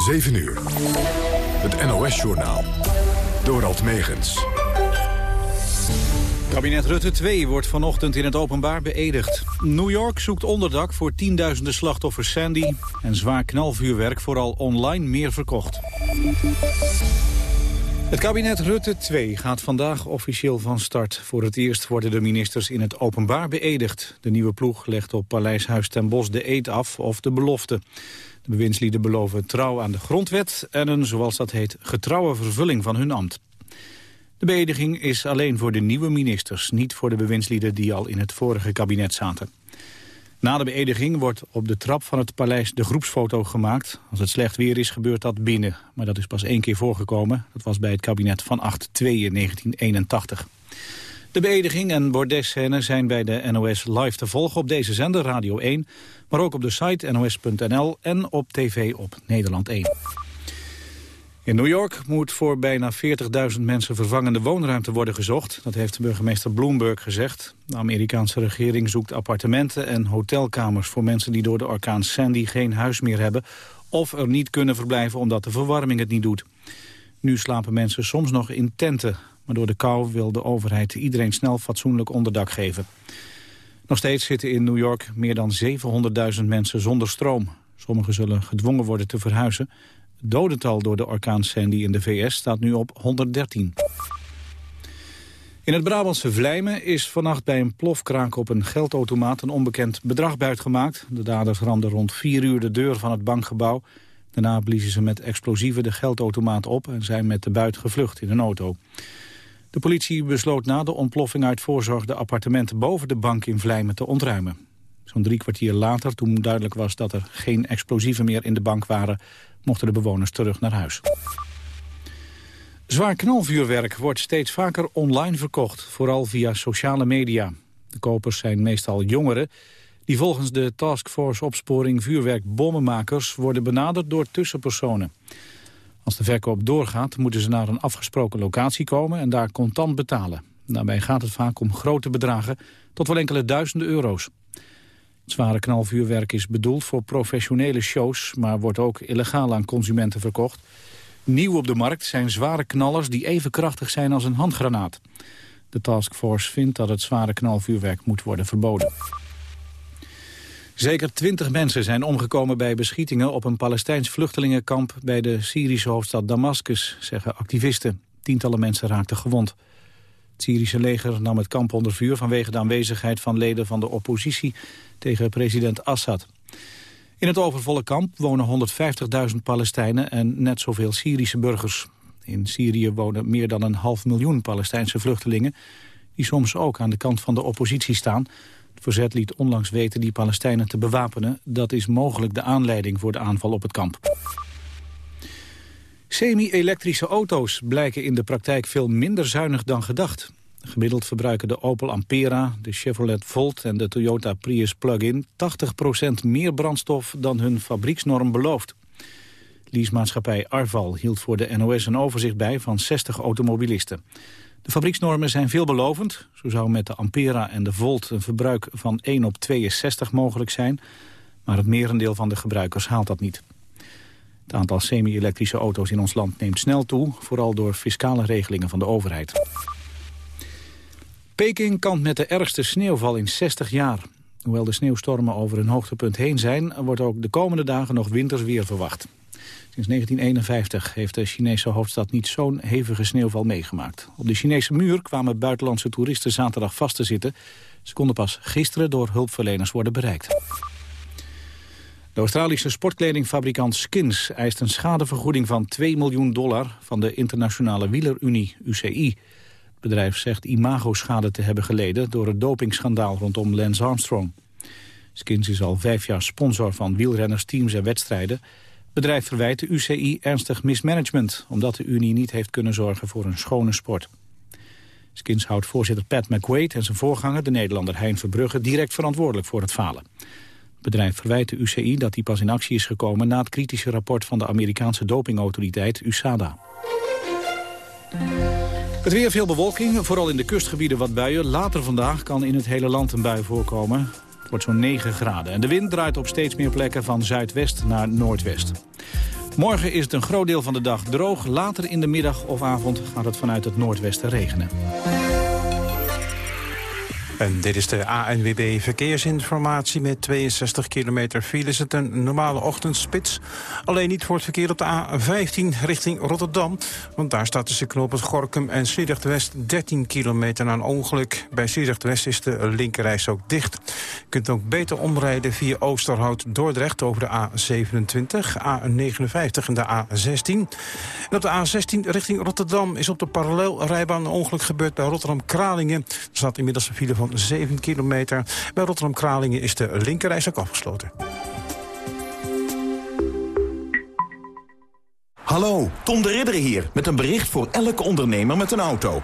7 uur. Het NOS-journaal. Dorald Megens. Kabinet Rutte 2 wordt vanochtend in het openbaar beëdigd. New York zoekt onderdak voor tienduizenden slachtoffers Sandy... en zwaar knalvuurwerk vooral online meer verkocht. Het kabinet Rutte 2 gaat vandaag officieel van start. Voor het eerst worden de ministers in het openbaar beëdigd. De nieuwe ploeg legt op Paleishuis ten Bosch de eed af of de belofte. De bewindslieden beloven trouw aan de grondwet... en een, zoals dat heet, getrouwe vervulling van hun ambt. De beëdiging is alleen voor de nieuwe ministers... niet voor de bewindslieden die al in het vorige kabinet zaten. Na de beëdiging wordt op de trap van het paleis de groepsfoto gemaakt. Als het slecht weer is, gebeurt dat binnen. Maar dat is pas één keer voorgekomen. Dat was bij het kabinet van 8-2 in 1981. De beëdiging en bordesscène zijn bij de NOS live te volgen op deze zender Radio 1... maar ook op de site nos.nl en op tv op Nederland 1. In New York moet voor bijna 40.000 mensen vervangende woonruimte worden gezocht. Dat heeft burgemeester Bloomberg gezegd. De Amerikaanse regering zoekt appartementen en hotelkamers... voor mensen die door de orkaan Sandy geen huis meer hebben... of er niet kunnen verblijven omdat de verwarming het niet doet. Nu slapen mensen soms nog in tenten. Maar door de kou wil de overheid iedereen snel fatsoenlijk onderdak geven. Nog steeds zitten in New York meer dan 700.000 mensen zonder stroom. Sommigen zullen gedwongen worden te verhuizen. Het dodental door de orkaan Sandy in de VS staat nu op 113. In het Brabantse Vlijmen is vannacht bij een plofkraak op een geldautomaat een onbekend bedrag buitgemaakt. De daders ramden rond 4 uur de deur van het bankgebouw. Daarna bliezen ze met explosieven de geldautomaat op en zijn met de buit gevlucht in een auto. De politie besloot na de ontploffing uit voorzorg de appartementen boven de bank in Vlijmen te ontruimen. Zo'n drie kwartier later, toen duidelijk was dat er geen explosieven meer in de bank waren, mochten de bewoners terug naar huis. Zwaar knalvuurwerk wordt steeds vaker online verkocht, vooral via sociale media. De kopers zijn meestal jongeren die volgens de Taskforce Opsporing Vuurwerkbommenmakers worden benaderd door tussenpersonen. Als de verkoop doorgaat moeten ze naar een afgesproken locatie komen en daar contant betalen. Daarbij gaat het vaak om grote bedragen tot wel enkele duizenden euro's. Het zware knalvuurwerk is bedoeld voor professionele shows... maar wordt ook illegaal aan consumenten verkocht. Nieuw op de markt zijn zware knallers die even krachtig zijn als een handgranaat. De taskforce vindt dat het zware knalvuurwerk moet worden verboden. Zeker twintig mensen zijn omgekomen bij beschietingen op een Palestijns vluchtelingenkamp bij de Syrische hoofdstad Damascus, zeggen activisten. Tientallen mensen raakten gewond. Het Syrische leger nam het kamp onder vuur vanwege de aanwezigheid van leden van de oppositie tegen president Assad. In het overvolle kamp wonen 150.000 Palestijnen en net zoveel Syrische burgers. In Syrië wonen meer dan een half miljoen Palestijnse vluchtelingen... die soms ook aan de kant van de oppositie staan. Verzet liet onlangs weten die Palestijnen te bewapenen. Dat is mogelijk de aanleiding voor de aanval op het kamp. Semi-elektrische auto's blijken in de praktijk veel minder zuinig dan gedacht. Gemiddeld verbruiken de Opel Ampera, de Chevrolet Volt en de Toyota Prius Plug-in 80% meer brandstof dan hun fabrieksnorm belooft. Leasemaatschappij Arval hield voor de NOS een overzicht bij van 60 automobilisten. De fabrieksnormen zijn veelbelovend. Zo zou met de Ampera en de Volt een verbruik van 1 op 62 mogelijk zijn. Maar het merendeel van de gebruikers haalt dat niet. Het aantal semi-elektrische auto's in ons land neemt snel toe... vooral door fiscale regelingen van de overheid. Peking kampt met de ergste sneeuwval in 60 jaar. Hoewel de sneeuwstormen over hun hoogtepunt heen zijn... wordt ook de komende dagen nog winters weer verwacht. Sinds 1951 heeft de Chinese hoofdstad niet zo'n hevige sneeuwval meegemaakt. Op de Chinese muur kwamen buitenlandse toeristen zaterdag vast te zitten. Ze konden pas gisteren door hulpverleners worden bereikt. De Australische sportkledingfabrikant Skins eist een schadevergoeding van 2 miljoen dollar van de internationale wielerunie UCI. Het bedrijf zegt imagoschade te hebben geleden door het dopingschandaal rondom Lance Armstrong. Skins is al vijf jaar sponsor van wielrenners, teams en wedstrijden. Het bedrijf verwijt de UCI ernstig mismanagement... omdat de Unie niet heeft kunnen zorgen voor een schone sport. Skins houdt voorzitter Pat McQuaid en zijn voorganger... de Nederlander Hein Verbrugge direct verantwoordelijk voor het falen. Het bedrijf verwijt de UCI dat hij pas in actie is gekomen... na het kritische rapport van de Amerikaanse dopingautoriteit USADA. Het weer veel bewolking, vooral in de kustgebieden wat buien. Later vandaag kan in het hele land een bui voorkomen. Wordt zo'n 9 graden. En de wind draait op steeds meer plekken van zuidwest naar noordwest. Morgen is het een groot deel van de dag droog. Later in de middag of avond gaat het vanuit het noordwesten regenen. En dit is de ANWB Verkeersinformatie. Met 62 kilometer file is het een normale ochtendspits. Alleen niet voor het verkeer op de A15 richting Rotterdam. Want daar staat tussen knoop het Gorkum en Sliedrecht West 13 kilometer na een ongeluk. Bij Sliedrecht West is de linkerreis ook dicht. Je kunt ook beter omrijden via Oosterhout Dordrecht over de A27, A59 en de A16. En op de A16 richting Rotterdam is op de parallelrijbaan een ongeluk gebeurd bij Rotterdam-Kralingen. Er staat inmiddels een file van 7 kilometer. Bij Rotterdam-Kralingen is de linkerreis ook afgesloten. Hallo, Tom de Ridder hier, met een bericht voor elke ondernemer met een auto.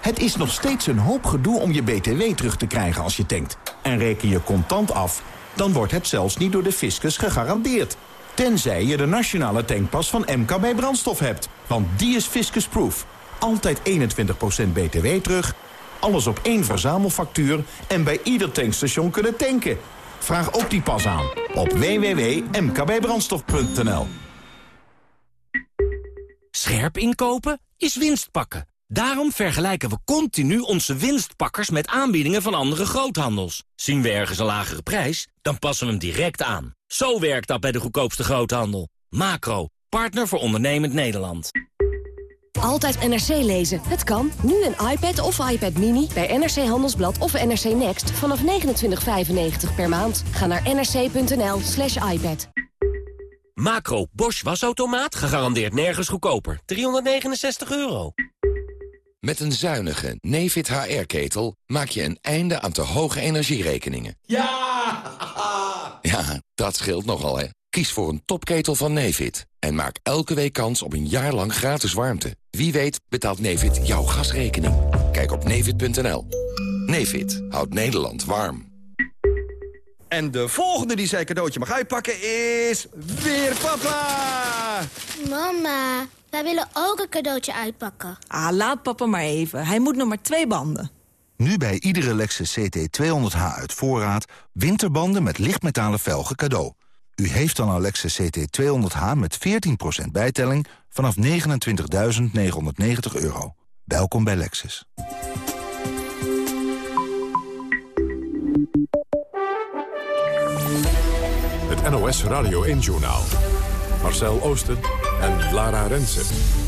Het is nog steeds een hoop gedoe om je BTW terug te krijgen als je tankt. En reken je contant af, dan wordt het zelfs niet door de fiscus gegarandeerd. Tenzij je de nationale tankpas van MKB Brandstof hebt. Want die is fiscusproof. Altijd 21% BTW terug alles op één verzamelfactuur en bij ieder tankstation kunnen tanken. Vraag ook die pas aan op www.mkbbrandstof.nl. Scherp inkopen is winst pakken. Daarom vergelijken we continu onze winstpakkers met aanbiedingen van andere groothandels. Zien we ergens een lagere prijs, dan passen we hem direct aan. Zo werkt dat bij de goedkoopste groothandel. Macro, partner voor ondernemend Nederland. Altijd NRC lezen. Het kan. Nu een iPad of iPad Mini bij NRC Handelsblad of NRC Next vanaf 29,95 per maand. Ga naar nrc.nl slash iPad. Macro Bosch wasautomaat, gegarandeerd nergens goedkoper. 369 euro. Met een zuinige Nefit HR-ketel maak je een einde aan te hoge energierekeningen. Ja! Ja, dat scheelt nogal, hè. Kies voor een topketel van Nefit. En maak elke week kans op een jaar lang gratis warmte. Wie weet betaalt Nefit jouw gasrekening. Kijk op nefit.nl. Nefit houdt Nederland warm. En de volgende die zijn cadeautje mag uitpakken is... weer papa! Mama, wij willen ook een cadeautje uitpakken. Ah, laat papa maar even. Hij moet nog maar twee banden. Nu bij iedere Lexus CT200H uit voorraad... winterbanden met lichtmetalen velgen cadeau. U heeft dan Lexus CT200H met 14% bijtelling vanaf 29.990 euro. Welkom bij Lexus. Het NOS Radio 1-journaal. Marcel Oosten en Lara Rensen.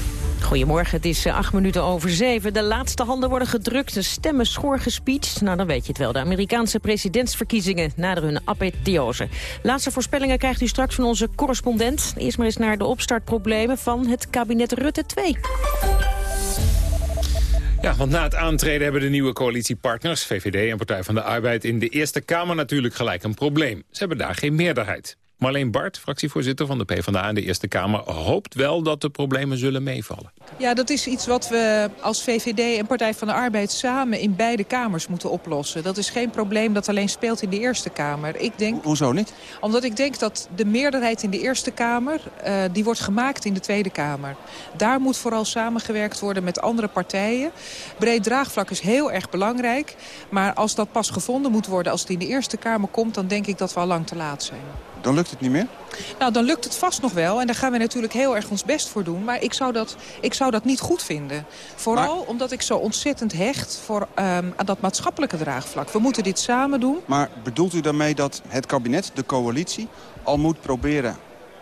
Goedemorgen, het is eh, acht minuten over zeven. De laatste handen worden gedrukt, de stemmen schoor gespeecht. Nou, dan weet je het wel. De Amerikaanse presidentsverkiezingen naderen hun apotheose. Laatste voorspellingen krijgt u straks van onze correspondent. Eerst maar eens naar de opstartproblemen van het kabinet Rutte 2. Ja, want na het aantreden hebben de nieuwe coalitiepartners... VVD en Partij van de Arbeid in de Eerste Kamer natuurlijk gelijk een probleem. Ze hebben daar geen meerderheid. Marleen Bart, fractievoorzitter van de PvdA in de Eerste Kamer... hoopt wel dat de problemen zullen meevallen. Ja, dat is iets wat we als VVD en Partij van de Arbeid samen in beide kamers moeten oplossen. Dat is geen probleem dat alleen speelt in de Eerste Kamer. Ik denk, Hoezo niet? Omdat ik denk dat de meerderheid in de Eerste Kamer... Uh, die wordt gemaakt in de Tweede Kamer. Daar moet vooral samengewerkt worden met andere partijen. Breed draagvlak is heel erg belangrijk. Maar als dat pas gevonden moet worden, als het in de Eerste Kamer komt... dan denk ik dat we al lang te laat zijn. Dan lukt het niet meer? Nou, dan lukt het vast nog wel. En daar gaan we natuurlijk heel erg ons best voor doen. Maar ik zou dat, ik zou dat niet goed vinden. Vooral maar... omdat ik zo ontzettend hecht voor, um, aan dat maatschappelijke draagvlak. We moeten dit samen doen. Maar bedoelt u daarmee dat het kabinet, de coalitie... al moet proberen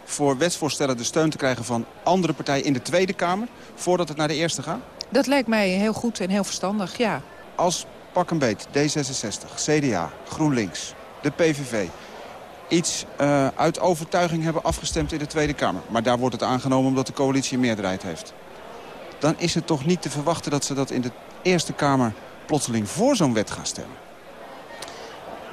voor wetsvoorstellen de steun te krijgen van andere partijen in de Tweede Kamer... voordat het naar de Eerste gaat? Dat lijkt mij heel goed en heel verstandig, ja. Als pak een beet D66, CDA, GroenLinks, de PVV iets uh, uit overtuiging hebben afgestemd in de Tweede Kamer. Maar daar wordt het aangenomen omdat de coalitie een meerderheid heeft. Dan is het toch niet te verwachten dat ze dat in de Eerste Kamer plotseling voor zo'n wet gaan stemmen?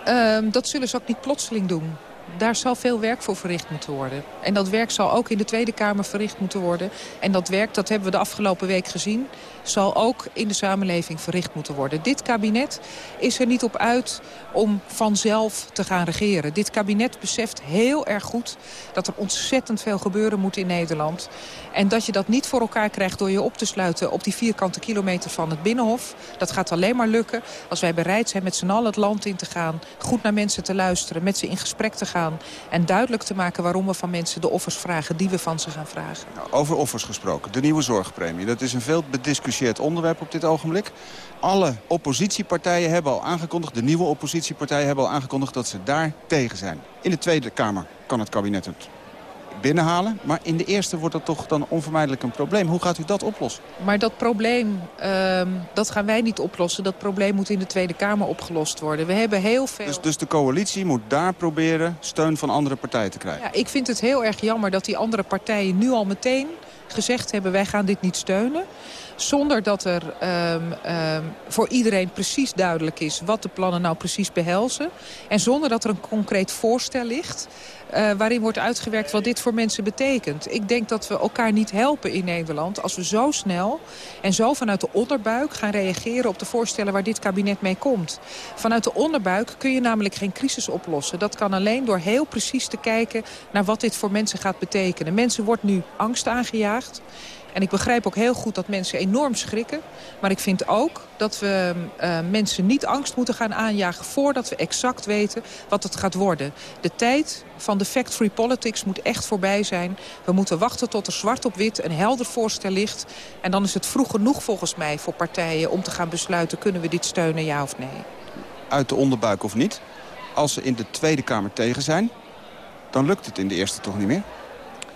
Uh, dat zullen ze ook niet plotseling doen daar zal veel werk voor verricht moeten worden. En dat werk zal ook in de Tweede Kamer verricht moeten worden. En dat werk, dat hebben we de afgelopen week gezien... zal ook in de samenleving verricht moeten worden. Dit kabinet is er niet op uit om vanzelf te gaan regeren. Dit kabinet beseft heel erg goed dat er ontzettend veel gebeuren moet in Nederland. En dat je dat niet voor elkaar krijgt door je op te sluiten... op die vierkante kilometer van het Binnenhof. Dat gaat alleen maar lukken als wij bereid zijn met z'n allen het land in te gaan... goed naar mensen te luisteren, met ze in gesprek te gaan en duidelijk te maken waarom we van mensen de offers vragen die we van ze gaan vragen. Over offers gesproken, de nieuwe zorgpremie. Dat is een veel bediscussieerd onderwerp op dit ogenblik. Alle oppositiepartijen hebben al aangekondigd, de nieuwe oppositiepartijen hebben al aangekondigd dat ze daar tegen zijn. In de Tweede Kamer kan het kabinet het binnenhalen. Maar in de eerste wordt dat toch dan onvermijdelijk een probleem. Hoe gaat u dat oplossen? Maar dat probleem, uh, dat gaan wij niet oplossen. Dat probleem moet in de Tweede Kamer opgelost worden. We hebben heel veel... Dus, dus de coalitie moet daar proberen steun van andere partijen te krijgen? Ja, ik vind het heel erg jammer dat die andere partijen nu al meteen gezegd hebben... wij gaan dit niet steunen. Zonder dat er um, um, voor iedereen precies duidelijk is wat de plannen nou precies behelzen. En zonder dat er een concreet voorstel ligt uh, waarin wordt uitgewerkt wat dit voor mensen betekent. Ik denk dat we elkaar niet helpen in Nederland als we zo snel en zo vanuit de onderbuik gaan reageren op de voorstellen waar dit kabinet mee komt. Vanuit de onderbuik kun je namelijk geen crisis oplossen. Dat kan alleen door heel precies te kijken naar wat dit voor mensen gaat betekenen. Mensen wordt nu angst aangejaagd. En ik begrijp ook heel goed dat mensen enorm schrikken. Maar ik vind ook dat we uh, mensen niet angst moeten gaan aanjagen... voordat we exact weten wat het gaat worden. De tijd van de fact-free politics moet echt voorbij zijn. We moeten wachten tot er zwart op wit een helder voorstel ligt. En dan is het vroeg genoeg volgens mij voor partijen om te gaan besluiten... kunnen we dit steunen, ja of nee. Uit de onderbuik of niet? Als ze in de Tweede Kamer tegen zijn, dan lukt het in de Eerste toch niet meer?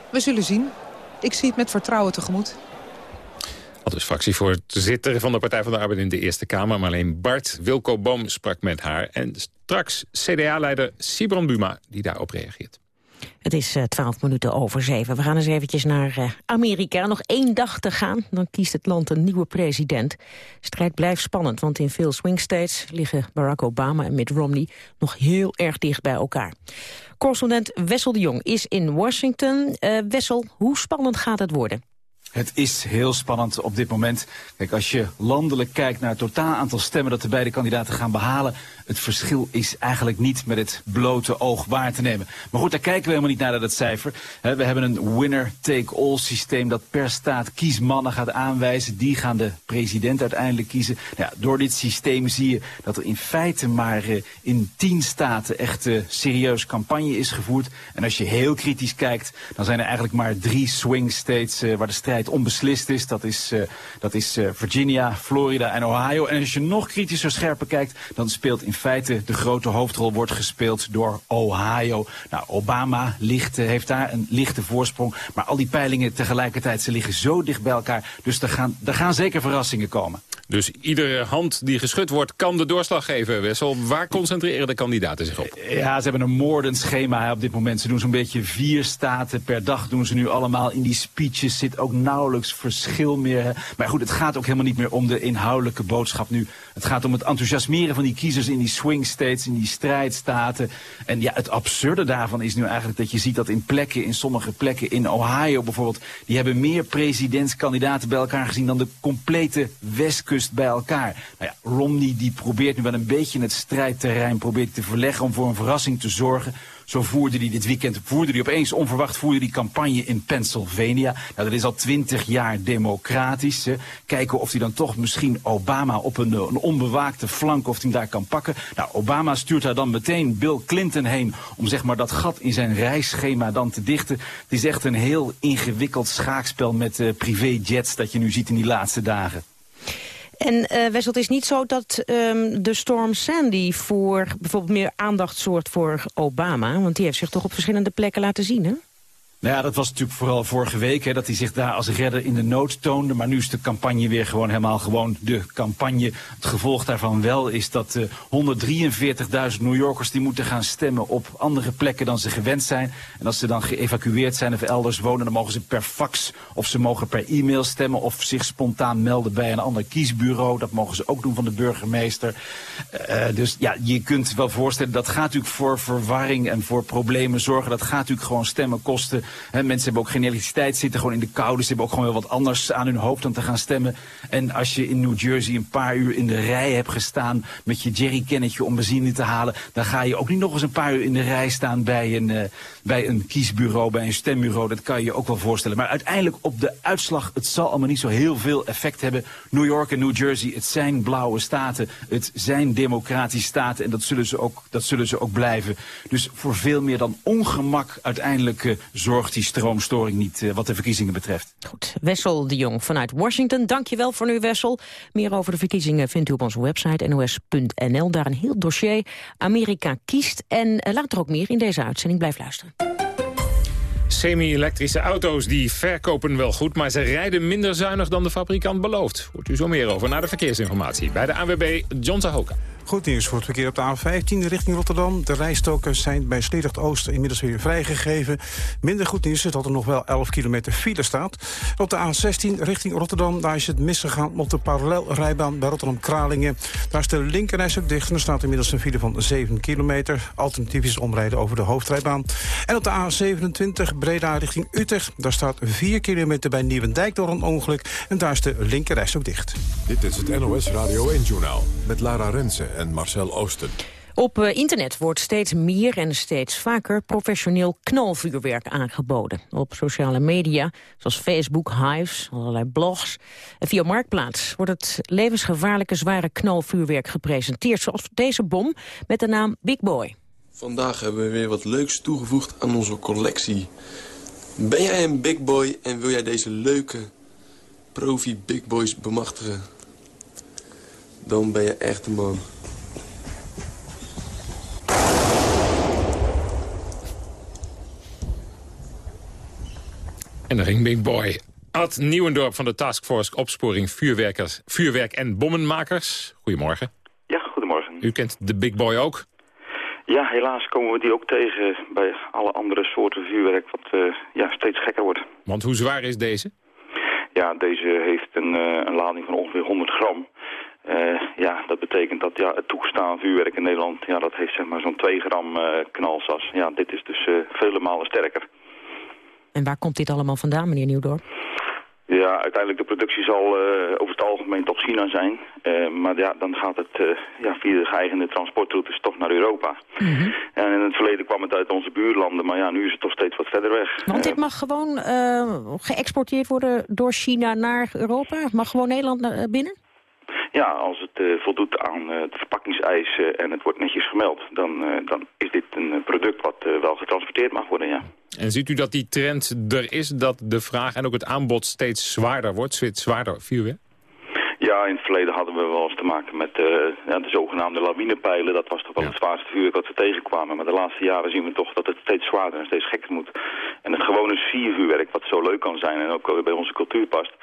We zullen zien. Ik zie het met vertrouwen tegemoet. Al dus fractievoorzitter van de Partij van de Arbeid in de Eerste Kamer. Maar alleen Bart Wilco Boom sprak met haar. En straks CDA-leider Sibron Buma die daarop reageert. Het is twaalf uh, minuten over zeven. We gaan eens eventjes naar uh, Amerika. Nog één dag te gaan, dan kiest het land een nieuwe president. De strijd blijft spannend, want in veel swing states... liggen Barack Obama en Mitt Romney nog heel erg dicht bij elkaar. Correspondent Wessel de Jong is in Washington. Uh, Wessel, hoe spannend gaat het worden? Het is heel spannend op dit moment. Kijk, als je landelijk kijkt naar het totaal aantal stemmen dat de beide kandidaten gaan behalen, het verschil is eigenlijk niet met het blote oog waar te nemen. Maar goed, daar kijken we helemaal niet naar dat cijfer. We hebben een winner-take-all systeem dat per staat kiesmannen gaat aanwijzen. Die gaan de president uiteindelijk kiezen. Nou ja, door dit systeem zie je dat er in feite maar uh, in tien staten echt uh, serieus campagne is gevoerd. En als je heel kritisch kijkt, dan zijn er eigenlijk maar drie swing states uh, waar de strijd onbeslist is. Dat is, dat is Virginia, Florida en Ohio. En als je nog kritischer scherper kijkt, dan speelt in feite de grote hoofdrol wordt gespeeld door Ohio. Nou, Obama ligt, heeft daar een lichte voorsprong. Maar al die peilingen tegelijkertijd, ze liggen zo dicht bij elkaar. Dus er gaan, er gaan zeker verrassingen komen. Dus iedere hand die geschud wordt kan de doorslag geven, Wessel. Waar concentreren de kandidaten zich op? Ja, ze hebben een moordend schema op dit moment. Ze doen zo'n beetje vier staten per dag doen ze nu allemaal. In die speeches zit ook nauwelijks verschil meer. Maar goed, het gaat ook helemaal niet meer om de inhoudelijke boodschap nu. Het gaat om het enthousiasmeren van die kiezers in die swing states, in die strijdstaten. En ja, het absurde daarvan is nu eigenlijk dat je ziet dat in plekken, in sommige plekken, in Ohio bijvoorbeeld, die hebben meer presidentskandidaten bij elkaar gezien dan de complete westkust bij elkaar. Nou ja, Romney die probeert nu wel een beetje het strijdterrein probeert te verleggen om voor een verrassing te zorgen. Zo voerde hij dit weekend, voerde hij opeens onverwacht voerde die campagne in Pennsylvania. Nou, dat is al twintig jaar democratisch. Kijken of hij dan toch misschien Obama op een, een onbewaakte flank, of daar kan pakken. Nou, Obama stuurt daar dan meteen Bill Clinton heen om zeg maar dat gat in zijn reisschema dan te dichten. Het is echt een heel ingewikkeld schaakspel met uh, privéjets dat je nu ziet in die laatste dagen. En uh, Wessel, is niet zo dat um, de storm Sandy voor bijvoorbeeld meer aandacht zorgt voor Obama. Want die heeft zich toch op verschillende plekken laten zien, hè? Nou ja, dat was natuurlijk vooral vorige week, hè, dat hij zich daar als redder in de nood toonde. Maar nu is de campagne weer gewoon helemaal gewoon de campagne. Het gevolg daarvan wel is dat uh, 143.000 New Yorkers die moeten gaan stemmen op andere plekken dan ze gewend zijn. En als ze dan geëvacueerd zijn of elders wonen, dan mogen ze per fax of ze mogen per e-mail stemmen of zich spontaan melden bij een ander kiesbureau. Dat mogen ze ook doen van de burgemeester. Uh, dus ja, je kunt wel voorstellen, dat gaat natuurlijk voor verwarring en voor problemen zorgen. Dat gaat natuurlijk gewoon stemmen kosten. Mensen hebben ook geen elektriciteit, zitten gewoon in de kou. Dus ze hebben ook gewoon wel wat anders aan hun hoofd dan te gaan stemmen. En als je in New Jersey een paar uur in de rij hebt gestaan met je jerrycannetje om benzine te halen, dan ga je ook niet nog eens een paar uur in de rij staan bij een, uh, bij een kiesbureau, bij een stembureau. Dat kan je je ook wel voorstellen. Maar uiteindelijk op de uitslag, het zal allemaal niet zo heel veel effect hebben. New York en New Jersey, het zijn blauwe staten, het zijn democratische staten en dat zullen ze ook, dat zullen ze ook blijven. Dus voor veel meer dan ongemak uiteindelijk uh, zorgt die stroomstoring niet uh, wat de verkiezingen betreft. Goed, Wessel de Jong vanuit Washington, dankjewel voor nu Wessel. Meer over de verkiezingen vindt u op onze website nos.nl. Daar een heel dossier. Amerika kiest en uh, later ook meer in deze uitzending. Blijf luisteren. Semi-elektrische auto's die verkopen wel goed, maar ze rijden minder zuinig dan de fabrikant belooft. Hoort u zo meer over na de verkeersinformatie bij de ANWB John Zahoka. Goed nieuws voor het verkeer op de A15 richting Rotterdam. De rijstokers zijn bij Sliedrecht Oost inmiddels weer vrijgegeven. Minder goed nieuws is dat er nog wel 11 kilometer file staat. Op de A16 richting Rotterdam, daar is het misgegaan op de parallelrijbaan bij Rotterdam-Kralingen. Daar is de linkerreis ook dicht en er staat inmiddels een file van 7 kilometer. Alternatief is omrijden over de hoofdrijbaan. En op de A27 Breda richting Utrecht, daar staat 4 kilometer bij Nieuwendijk door een ongeluk. En daar is de linkerreis ook dicht. Dit is het NOS Radio 1-journaal met Lara Rensen en Marcel Oosten. Op uh, internet wordt steeds meer en steeds vaker professioneel knalvuurwerk aangeboden. Op sociale media, zoals Facebook, Hives, allerlei blogs. En via Marktplaats wordt het levensgevaarlijke zware knalvuurwerk gepresenteerd. Zoals deze bom met de naam Big Boy. Vandaag hebben we weer wat leuks toegevoegd aan onze collectie. Ben jij een Big Boy en wil jij deze leuke profi Big Boys bemachtigen? Dan ben je echt een man. En dan ging Big Boy. Ad Nieuwendorp van de Taskforce Opsporing Vuurwerkers, Vuurwerk en Bommenmakers. Goedemorgen. Ja, goedemorgen. U kent de Big Boy ook? Ja, helaas komen we die ook tegen bij alle andere soorten vuurwerk... wat uh, ja, steeds gekker wordt. Want hoe zwaar is deze? Ja, deze heeft een, uh, een lading van ongeveer 100 gram. Uh, ja, dat betekent dat ja, het toegestaan vuurwerk in Nederland... Ja, dat heeft zeg maar zo'n 2 gram knalsas. Ja, dit is dus vele malen sterker. En waar komt dit allemaal vandaan, meneer Nieuwdorp? Ja, uiteindelijk de productie zal uh, over het algemeen toch China zijn. Uh, maar ja, dan gaat het uh, ja, via de geëigende transportroutes toch naar Europa. Mm -hmm. En in het verleden kwam het uit onze buurlanden, maar ja, nu is het toch steeds wat verder weg. Want dit mag gewoon geëxporteerd worden door China naar Europa? Mag gewoon Nederland naar binnen? Ja, als het uh, voldoet aan de verpakkingseisen en het wordt netjes gemeld, dan, dan is dit een product wat wel getransporteerd mag worden, ja. En ziet u dat die trend er is, dat de vraag en ook het aanbod steeds zwaarder wordt, steeds zwaarder vuurwerk? Ja, in het verleden hadden we wel eens te maken met uh, ja, de zogenaamde lawinepijlen. Dat was toch wel ja. het zwaarste vuurwerk wat we tegenkwamen. Maar de laatste jaren zien we toch dat het steeds zwaarder en steeds gekker moet. En het gewone siervuurwerk, wat zo leuk kan zijn en ook bij onze cultuur past...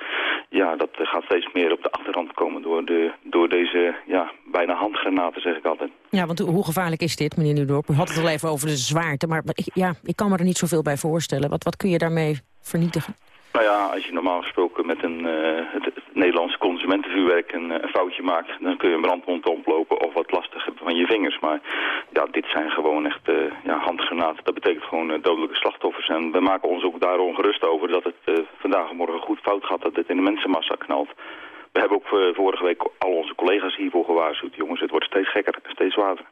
ja, dat gaat steeds meer op de achtergrond komen door, de, door deze ja, bijna handgranaten, zeg ik altijd. Ja, want hoe gevaarlijk is dit, meneer Nieuwdorp? U had het al even over de zwaarte, maar ja, ik kan me er niet zoveel bij voorstellen. Wat, wat kun je daarmee vernietigen? Nou ja, als je normaal gesproken met een, uh, het, Nederlandse consumentenvuurwerk een, een, foutje maakt... dan kun je een brandwond oplopen of wat lastig van je vingers. Maar ja, dit zijn gewoon echt uh, ja, handgranaten. Dat betekent gewoon dodelijke slachtoffers. En we maken ons ook daar ongerust over dat het vandaag en morgen goed fout gaat... dat het in de mensenmassa knalt. We hebben ook vorige week al onze collega's hiervoor gewaarschuwd. Jongens, het wordt steeds gekker en steeds zwaarder.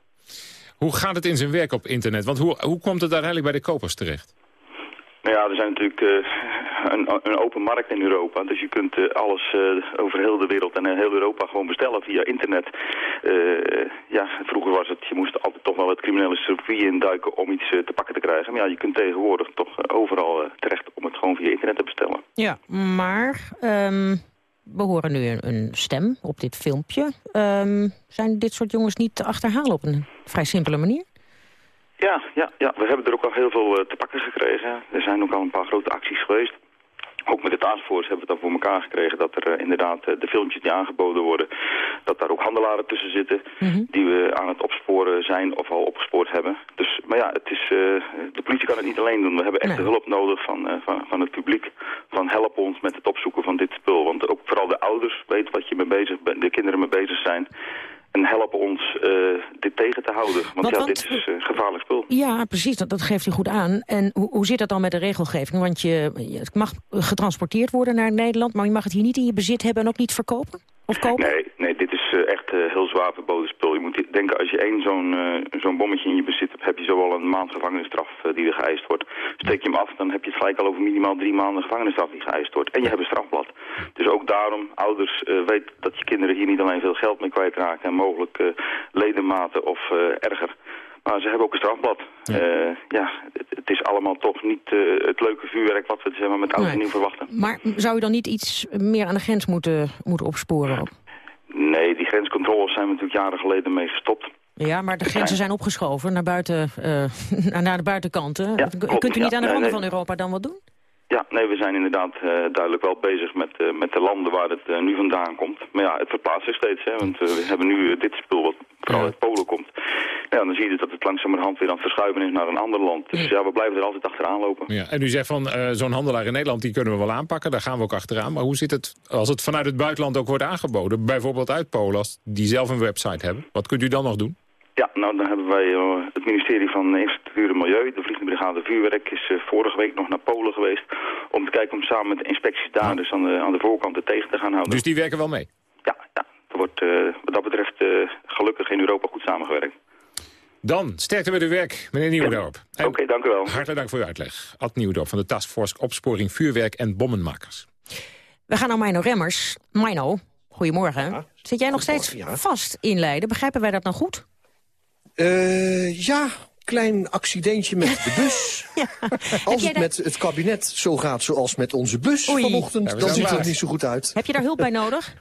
Hoe gaat het in zijn werk op internet? Want hoe, hoe komt het uiteindelijk bij de kopers terecht? Nou ja, er zijn natuurlijk uh, een, een, open markt in Europa. Dus je kunt uh, alles uh, over heel de wereld en heel Europa gewoon bestellen via internet. ja, vroeger was het, je moest altijd toch wel het criminele circuit induiken om iets te pakken te krijgen. Maar ja, je kunt tegenwoordig toch overal terecht om het gewoon via internet te bestellen. Ja, maar um, we horen nu een, stem op dit filmpje. Um, zijn dit soort jongens niet te achterhalen op een vrij simpele manier? Ja, ja, ja, we hebben er ook al heel veel uh, te pakken gekregen. Er zijn ook al een paar grote acties geweest. Ook met de taskforce hebben we het dan voor elkaar gekregen dat er uh, inderdaad uh, de filmpjes die aangeboden worden, dat daar ook handelaren tussen zitten mm -hmm. die we aan het opsporen zijn of al opgespoord hebben. Dus, maar ja, het is, de politie kan het niet alleen doen. We hebben echt nee. de hulp nodig van, van, van het publiek. Van help ons met het opzoeken van dit spul. Want ook vooral de ouders weten wat je mee bezig bent, de kinderen mee bezig zijn. En helpen ons uh, dit tegen te houden. Want, Want- ja, want- dit is uh, gevaarlijk spul. Ja, precies, dat, dat geeft u goed aan. En hoe, hoe zit dat dan met de regelgeving? Want je- het mag getransporteerd worden naar Nederland... maar je mag het hier niet in je bezit hebben en ook niet verkopen? Of kopen? Nee, nee, dit is eh, echt eh, heel zwaar verboden spul. Je moet denken, als je één zo'n eh, zo'n bommetje in je bezit hebt... heb je zowel een maand gevangenisstraf die er geëist wordt. Steek je hem af, dan heb je het gelijk al over minimaal drie maanden gevangenisstraf die geëist wordt. En je hebt een strafblad. Dus ook daarom, ouders, weet dat je kinderen hier niet alleen veel geld mee kwijtraken... en mogelijk ledematen of erger... Maar ze hebben ook een strafblad. Ja, ja het, het is allemaal toch niet eh, het leuke vuurwerk wat we zeg maar, met oud en nieuw verwachten. Maar zou je dan niet iets meer aan de grens moeten, moeten opsporen? Ook? Nee, die grenscontroles zijn we natuurlijk jaren geleden mee gestopt. Ja, maar de grenzen zijn opgeschoven naar, buiten, eh, naar- de buitenkanten. Ja, Kunt u niet aan de randen nee. van Europa dan wat doen? Ja, nee, we zijn inderdaad eh, duidelijk wel bezig met, eh, met de landen waar het eh, nu vandaan komt. Maar ja, het verplaatst zich steeds, hè, want we hebben nu dit spul wat vooral uit Polen komt. Ja, dan zie je dus dat het langzamerhand weer aan het verschuiven is naar een ander land. Dus ja, we blijven er altijd achteraan lopen. Ja, en u zegt van zo'n handelaar in Nederland, die kunnen we wel aanpakken. Daar gaan we ook achteraan. Maar hoe zit het als het vanuit het buitenland ook wordt aangeboden? Bijvoorbeeld uit Polen, als die zelf een website hebben. Wat kunt u dan nog doen? Ja, nou dan hebben wij eh, het ministerie van Infrastructuur en Milieu, de Vliegende Brigade Vuurwerk, is eh, vorige week nog naar Polen geweest. Om te kijken om samen met de inspecties daar dus aan de, aan de voorkant er tegen te gaan houden. Dus die werken wel mee? Er wordt eh, wat dat betreft eh, gelukkig in Europa goed samengewerkt. Dan, sterkte met uw werk, meneer Nieuwendorp. Oké, dank u wel. Hartelijk dank voor uw uitleg. Ad Nieuwendorp van de Taskforce Opsporing Vuurwerk en Bommenmakers. We gaan naar Mino Remmers. Mino, goedemorgen. Zit jij nog steeds vast in Leiden? Begrijpen wij dat nou goed? Eh, ja, klein accidentje met de bus. Als het met het kabinet zo gaat zoals met onze bus Oei. vanochtend... Ja, dan ziet het niet zo goed uit. Heb je daar hulp bij nodig?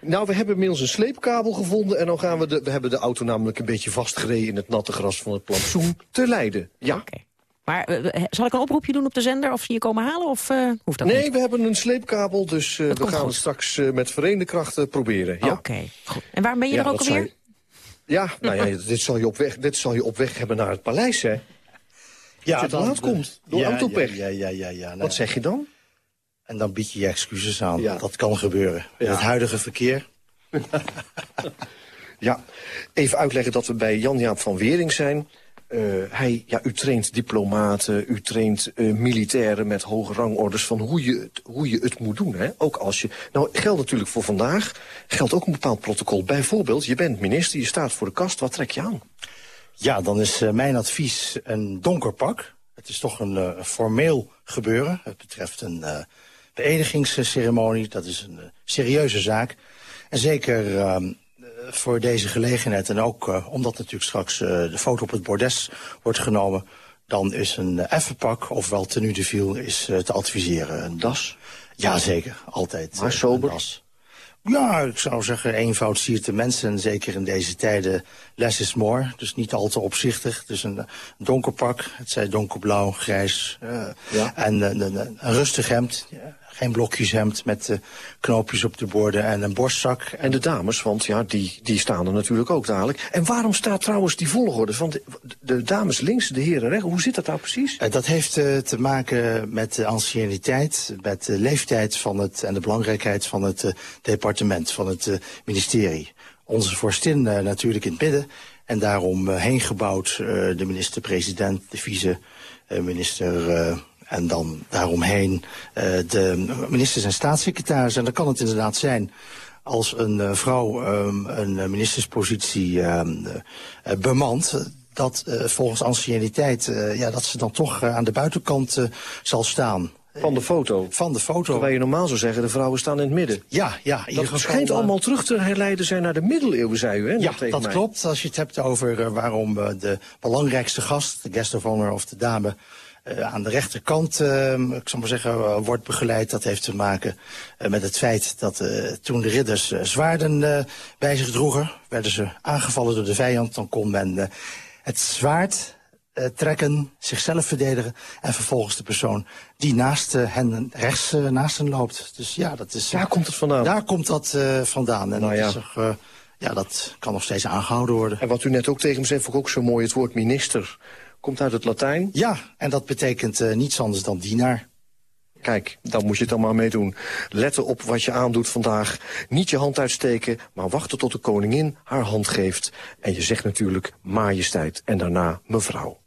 Nou, we hebben inmiddels een sleepkabel gevonden... en dan gaan we de, we hebben de auto namelijk een beetje vastgereden... in het natte gras van het plantsoen te Leiden. Ja. Maar eh, zal ik een oproepje doen op de zender of ze je komen halen? Of eh, hoeft dat Nee, niet? we hebben een sleepkabel, dus eh, we gaan het straks eh, met verenigde krachten proberen. Ja. Oké, goed. En waarom ben je Ja, er ook alweer? Ja, nou ja, dit zal, je op weg, dit zal je op weg hebben naar het paleis, hè? Ja, dan- laat komt, door ja, autopech. Ja, ja, ja, ja, nou Wat zeg je dan? En dan bied je je excuses aan. Ja. Dat kan gebeuren. Ja. het huidige verkeer. Ja, even uitleggen dat we bij Jan-Jaap van Wering zijn. Eh, hij, ja, u traint diplomaten, u traint eh, militairen met hoge rangorders... van hoe je, het, hoe je het moet doen. Hè? Ook als je, nou, geldt natuurlijk voor vandaag, geldt ook een bepaald protocol. Bijvoorbeeld, je bent minister, je staat voor de kast, wat trek je aan? Ja, dan is eh, mijn advies een donker pak. Het is toch een formeel gebeuren. Het betreft een beëdigingsceremonie. Dat is een serieuze zaak. En zeker ehm, eh, voor deze gelegenheid en ook eh, omdat natuurlijk straks eh, de foto op het bordes wordt genomen... dan is een uh, effenpak, ofwel tenue de ville, is eh, te adviseren. Een das? Ja, zeker. Altijd. Maar sober? een das. Ja, ik zou zeggen, eenvoud siert de mensen. En zeker in deze tijden, less is more. Dus niet al te opzichtig. Dus een, donker pak, het zij donkerblauw, grijs. Ja. En een, een, een rustig hemd. ja, geen blokjeshemd met eh, knoopjes op de borden en een borstzak. En de dames, want ja, die, die staan er natuurlijk ook dadelijk. En waarom staat trouwens die volgorde van de, de dames links, de heren rechts? Hoe zit dat nou precies? Eh, Dat heeft eh, te maken met de anciëniteit, met de leeftijd van het en de belangrijkheid van het departement, van het ministerie. Onze vorstin natuurlijk in het midden en daarom heen gebouwd de minister-president, de vice-minister en dan daaromheen eh, de ministers en staatssecretaris. En dan kan het inderdaad zijn als een eh, vrouw ehm, een eh, ministerspositie ehm, eh, bemant dat volgens anciëniteit, ja, dat ze dan toch aan de buitenkant zal staan. Van de foto? Van de foto. Terwijl je normaal zou zeggen, de vrouwen staan in het midden. Ja, ja. in Dat geval, schijnt allemaal terug te herleiden zijn naar de middeleeuwen, zei u, hè? Ja, dat mij. klopt. Als je het hebt over waarom de belangrijkste gast, de guest of honor of de dame, eh, aan de rechterkant, eh, ik zal maar zeggen, eh, wordt begeleid. Dat heeft te maken eh, met het feit dat toen de ridders zwaarden bij zich droegen, werden ze aangevallen door de vijand. Dan kon men het zwaard trekken, zichzelf verdedigen en vervolgens de persoon die naast hen rechts naast hen loopt. Dus ja, dat is. Daar komt het vandaan. Daar komt dat vandaan. En Nou dat ja. is toch, ja, dat kan nog steeds aangehouden worden. En wat u net ook tegen me zei, vond ik ook zo mooi, het woord minister. Komt uit het Latijn. Ja, en dat betekent eh, niets anders dan dienaar. Kijk, dan moet je het dan maar mee doen. Letten op wat je aandoet vandaag. Niet je hand uitsteken, maar wachten tot de koningin haar hand geeft. En je zegt natuurlijk majesteit en daarna mevrouw.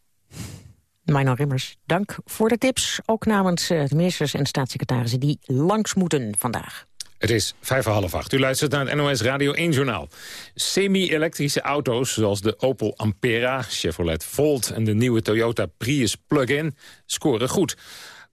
Mino Rimmers, dank voor de tips. Ook namens eh, de ministers en staatssecretarissen die langs moeten vandaag. Het is vijf voor half acht. U luistert naar het NOS Radio 1-journaal. Semi-elektrische auto's zoals de Opel Ampera, Chevrolet Volt... en de nieuwe Toyota Prius Plug-in scoren goed.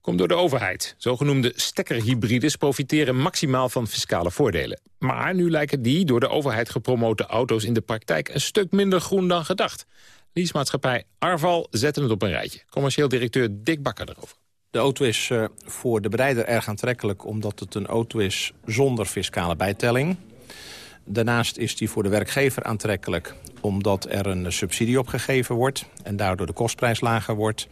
Komt door de overheid. Zogenoemde stekkerhybrides profiteren maximaal van fiscale voordelen. Maar nu lijken die door de overheid gepromote auto's in de praktijk... een stuk minder groen dan gedacht. Leasemaatschappij Arval zette het op een rijtje. Commercieel directeur Dick Bakker erover. De auto is uh, voor de bereider erg aantrekkelijk... omdat het een auto is zonder fiscale bijtelling. Daarnaast is die voor de werkgever aantrekkelijk... omdat er een subsidie op gegeven wordt... en daardoor de kostprijs lager wordt.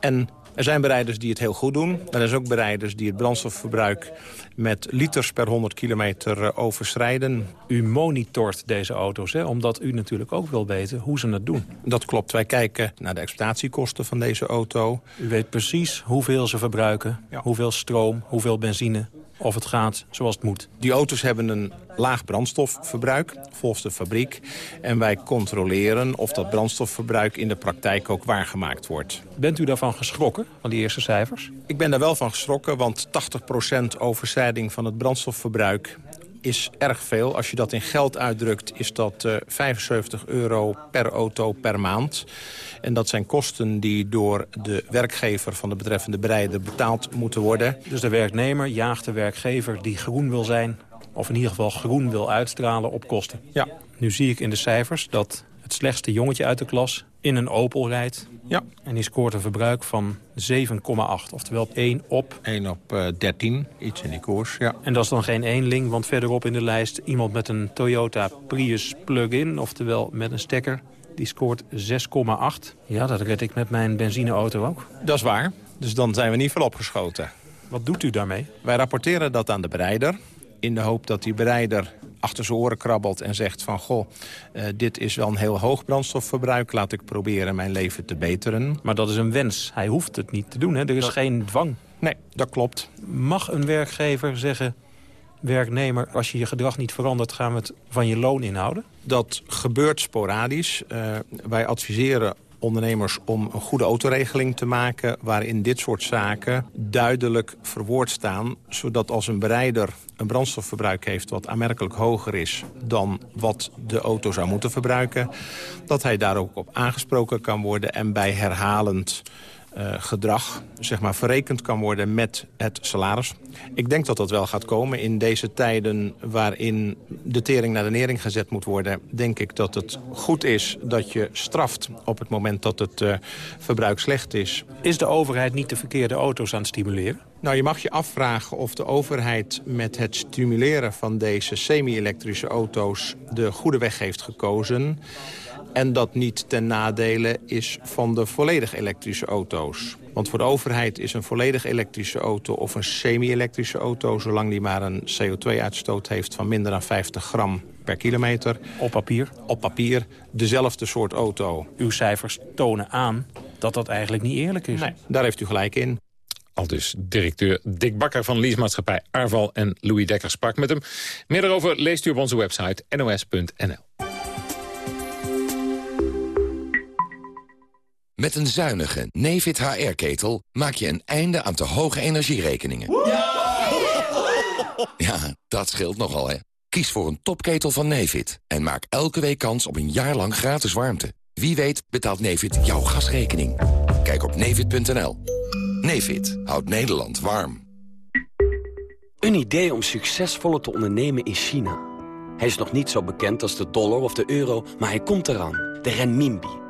En er zijn bereiders die het heel goed doen. Er zijn ook bereiders die het brandstofverbruik met liters per 100 kilometer eh, overschrijden. U monitort deze auto's, hè? omdat u natuurlijk ook wil weten hoe ze het doen. Dat klopt. Wij kijken naar de exploitatiekosten van deze auto. U weet precies hoeveel ze verbruiken, ja. hoeveel stroom, hoeveel benzine of het gaat zoals het moet. Die auto's hebben een laag brandstofverbruik, volgens de fabriek. En wij controleren of dat brandstofverbruik in de praktijk ook waargemaakt wordt. Bent u daarvan geschrokken, van die eerste cijfers? Ik ben daar wel van geschrokken, want 80% overschrijding van het brandstofverbruik is erg veel. Als je dat in geld uitdrukt, is dat uh, 75 euro per auto per maand. En dat zijn kosten die door de werkgever van de betreffende bereider betaald moeten worden. Dus de werknemer jaagt de werkgever die groen wil zijn... of in ieder geval groen wil uitstralen op kosten. Ja. Nu zie ik in de cijfers dat het slechtste jongetje uit de klas in een Opel rijdt. Ja. En die scoort een verbruik van 7,8. Oftewel 1 op... 1 op uh, 13, iets in die koers, ja. En dat is dan geen eenling, want verderop in de lijst... iemand met een Toyota Prius plug-in, oftewel met een stekker... die scoort 6,8. Ja, dat red ik met mijn benzineauto ook. Dat is waar. Dus dan zijn we niet veel opgeschoten. Wat doet u daarmee? Wij rapporteren dat aan de bereider in de hoop dat die bereider achter zijn oren krabbelt en zegt van... goh, uh, dit is wel een heel hoog brandstofverbruik, laat ik proberen mijn leven te beteren. Maar dat is een wens. Hij hoeft het niet te doen, hè? er is dat... geen dwang. Nee, dat klopt. Mag een werkgever zeggen... werknemer, als je je gedrag niet verandert... gaan we het van je loon inhouden? Dat gebeurt sporadisch. Uh, wij adviseren ondernemers om een goede autoregeling te maken... waarin dit soort zaken duidelijk verwoord staan... zodat als een bereider een brandstofverbruik heeft wat aanmerkelijk hoger is... dan wat de auto zou moeten verbruiken... dat hij daar ook op aangesproken kan worden en bij herhalend... Uh, gedrag zeg maar, verrekend kan worden met het salaris. Ik denk dat dat wel gaat komen. In deze tijden waarin de tering naar de nering gezet moet worden... denk ik dat het goed is dat je straft op het moment dat het uh, verbruik slecht is. Is de overheid niet de verkeerde auto's aan het stimuleren? Nou, je mag je afvragen of de overheid met het stimuleren van deze semi-elektrische auto's... de goede weg heeft gekozen... En dat niet ten nadele is van de volledig elektrische auto's. Want voor de overheid is een volledig elektrische auto of een semi-elektrische auto... zolang die maar een CO2-uitstoot heeft van minder dan 50 gram per kilometer. Op papier? Op papier, dezelfde soort auto. Uw cijfers tonen aan dat dat eigenlijk niet eerlijk is. Nee, daar heeft u gelijk in. Al dus directeur Dick Bakker van leasemaatschappij Arval en Louis Dekker sprak met hem. Meer daarover leest u op onze website nos.nl. Met een zuinige Nefit HR-ketel maak je een einde aan te hoge energierekeningen. Ja, dat scheelt nogal, hè. Kies voor een topketel van Nefit en maak elke week kans op een jaar lang gratis warmte. Wie weet betaalt Nefit jouw gasrekening. Kijk op nefit.nl. Nefit houdt Nederland warm. Een idee om succesvoller te ondernemen in China. Hij is nog niet zo bekend als de dollar of de euro, maar hij komt eraan. De renminbi.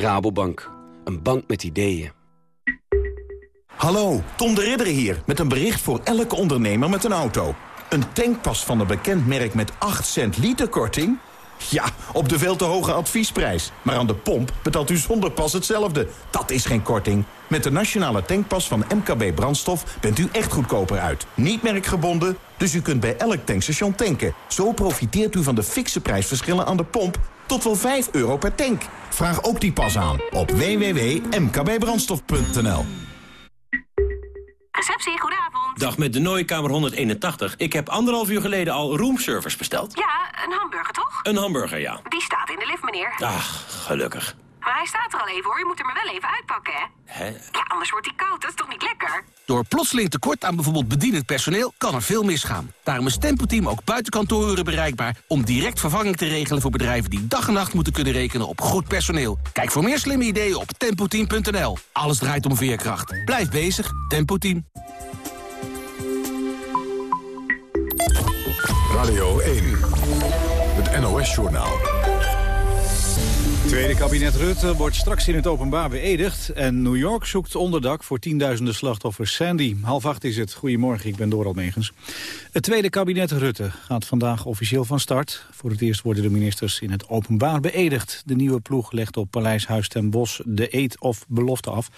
Rabobank. Een bank met ideeën. Hallo, Tom de Ridder hier, met een bericht voor elke ondernemer met een auto. Een tankpas van een bekend merk met 8 cent liter korting? Ja, op de veel te hoge adviesprijs. Maar aan de pomp betaalt u zonder pas hetzelfde. Dat is geen korting. Met de nationale tankpas van MKB Brandstof bent u echt goedkoper uit. Niet merkgebonden, dus u kunt bij elk tankstation tanken. Zo profiteert u van de fikse prijsverschillen aan de pomp tot wel 5 euro per tank. Vraag ook die pas aan op www.mkbbrandstof.nl. Receptie, goedenavond. Dag met de Nooikamer 181. Ik heb anderhalf uur geleden al roomservice besteld. Ja, een hamburger toch? Een hamburger, ja. Die staat in de lift, meneer. Ach, gelukkig. Maar hij staat er al even, hoor. Je moet hem er wel even uitpakken, hè? Hè? Ja, anders wordt hij koud. Dat is toch niet lekker? Door plotseling tekort aan bijvoorbeeld bedienend personeel kan er veel misgaan. Daarom is Tempo Team ook buiten kantooruren bereikbaar... om direct vervanging te regelen voor bedrijven die dag en nacht moeten kunnen rekenen op goed personeel. Kijk voor meer slimme ideeën op tempoteam.nl. Alles draait om veerkracht. Blijf bezig, Tempo Team. Radio 1, het NOS-journaal. Tweede kabinet Rutte wordt straks in het openbaar beëdigd... en New York zoekt onderdak voor tienduizenden slachtoffers Sandy. Half acht is het. Goedemorgen, ik ben Doral Megens. Het tweede kabinet Rutte gaat vandaag officieel van start. Voor het eerst worden de ministers in het openbaar beëdigd. De nieuwe ploeg legt op Paleis Huis ten Bosch de eed of belofte af.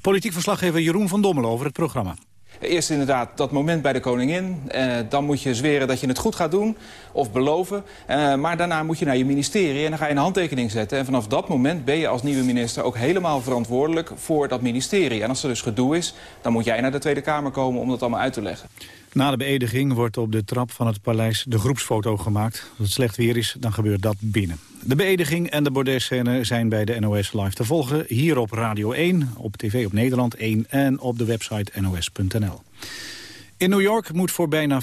Politiek verslaggever Jeroen van Dommel over het programma. Eerst inderdaad dat moment bij de koningin. Eh, dan moet je zweren dat je het goed gaat doen of beloven. Eh, maar daarna moet je naar je ministerie en dan ga je een handtekening zetten. En vanaf dat moment ben je als nieuwe minister ook helemaal verantwoordelijk voor dat ministerie. En als er dus gedoe is, dan moet jij naar de Tweede Kamer komen om dat allemaal uit te leggen. Na de beëdiging wordt op de trap van het paleis de groepsfoto gemaakt. Als het slecht weer is, dan gebeurt dat binnen. De beëdiging en de bordesscène zijn bij de NOS live te volgen. Hier op Radio 1, op tv op Nederland 1 en op de website nos.nl. In New York moet voor bijna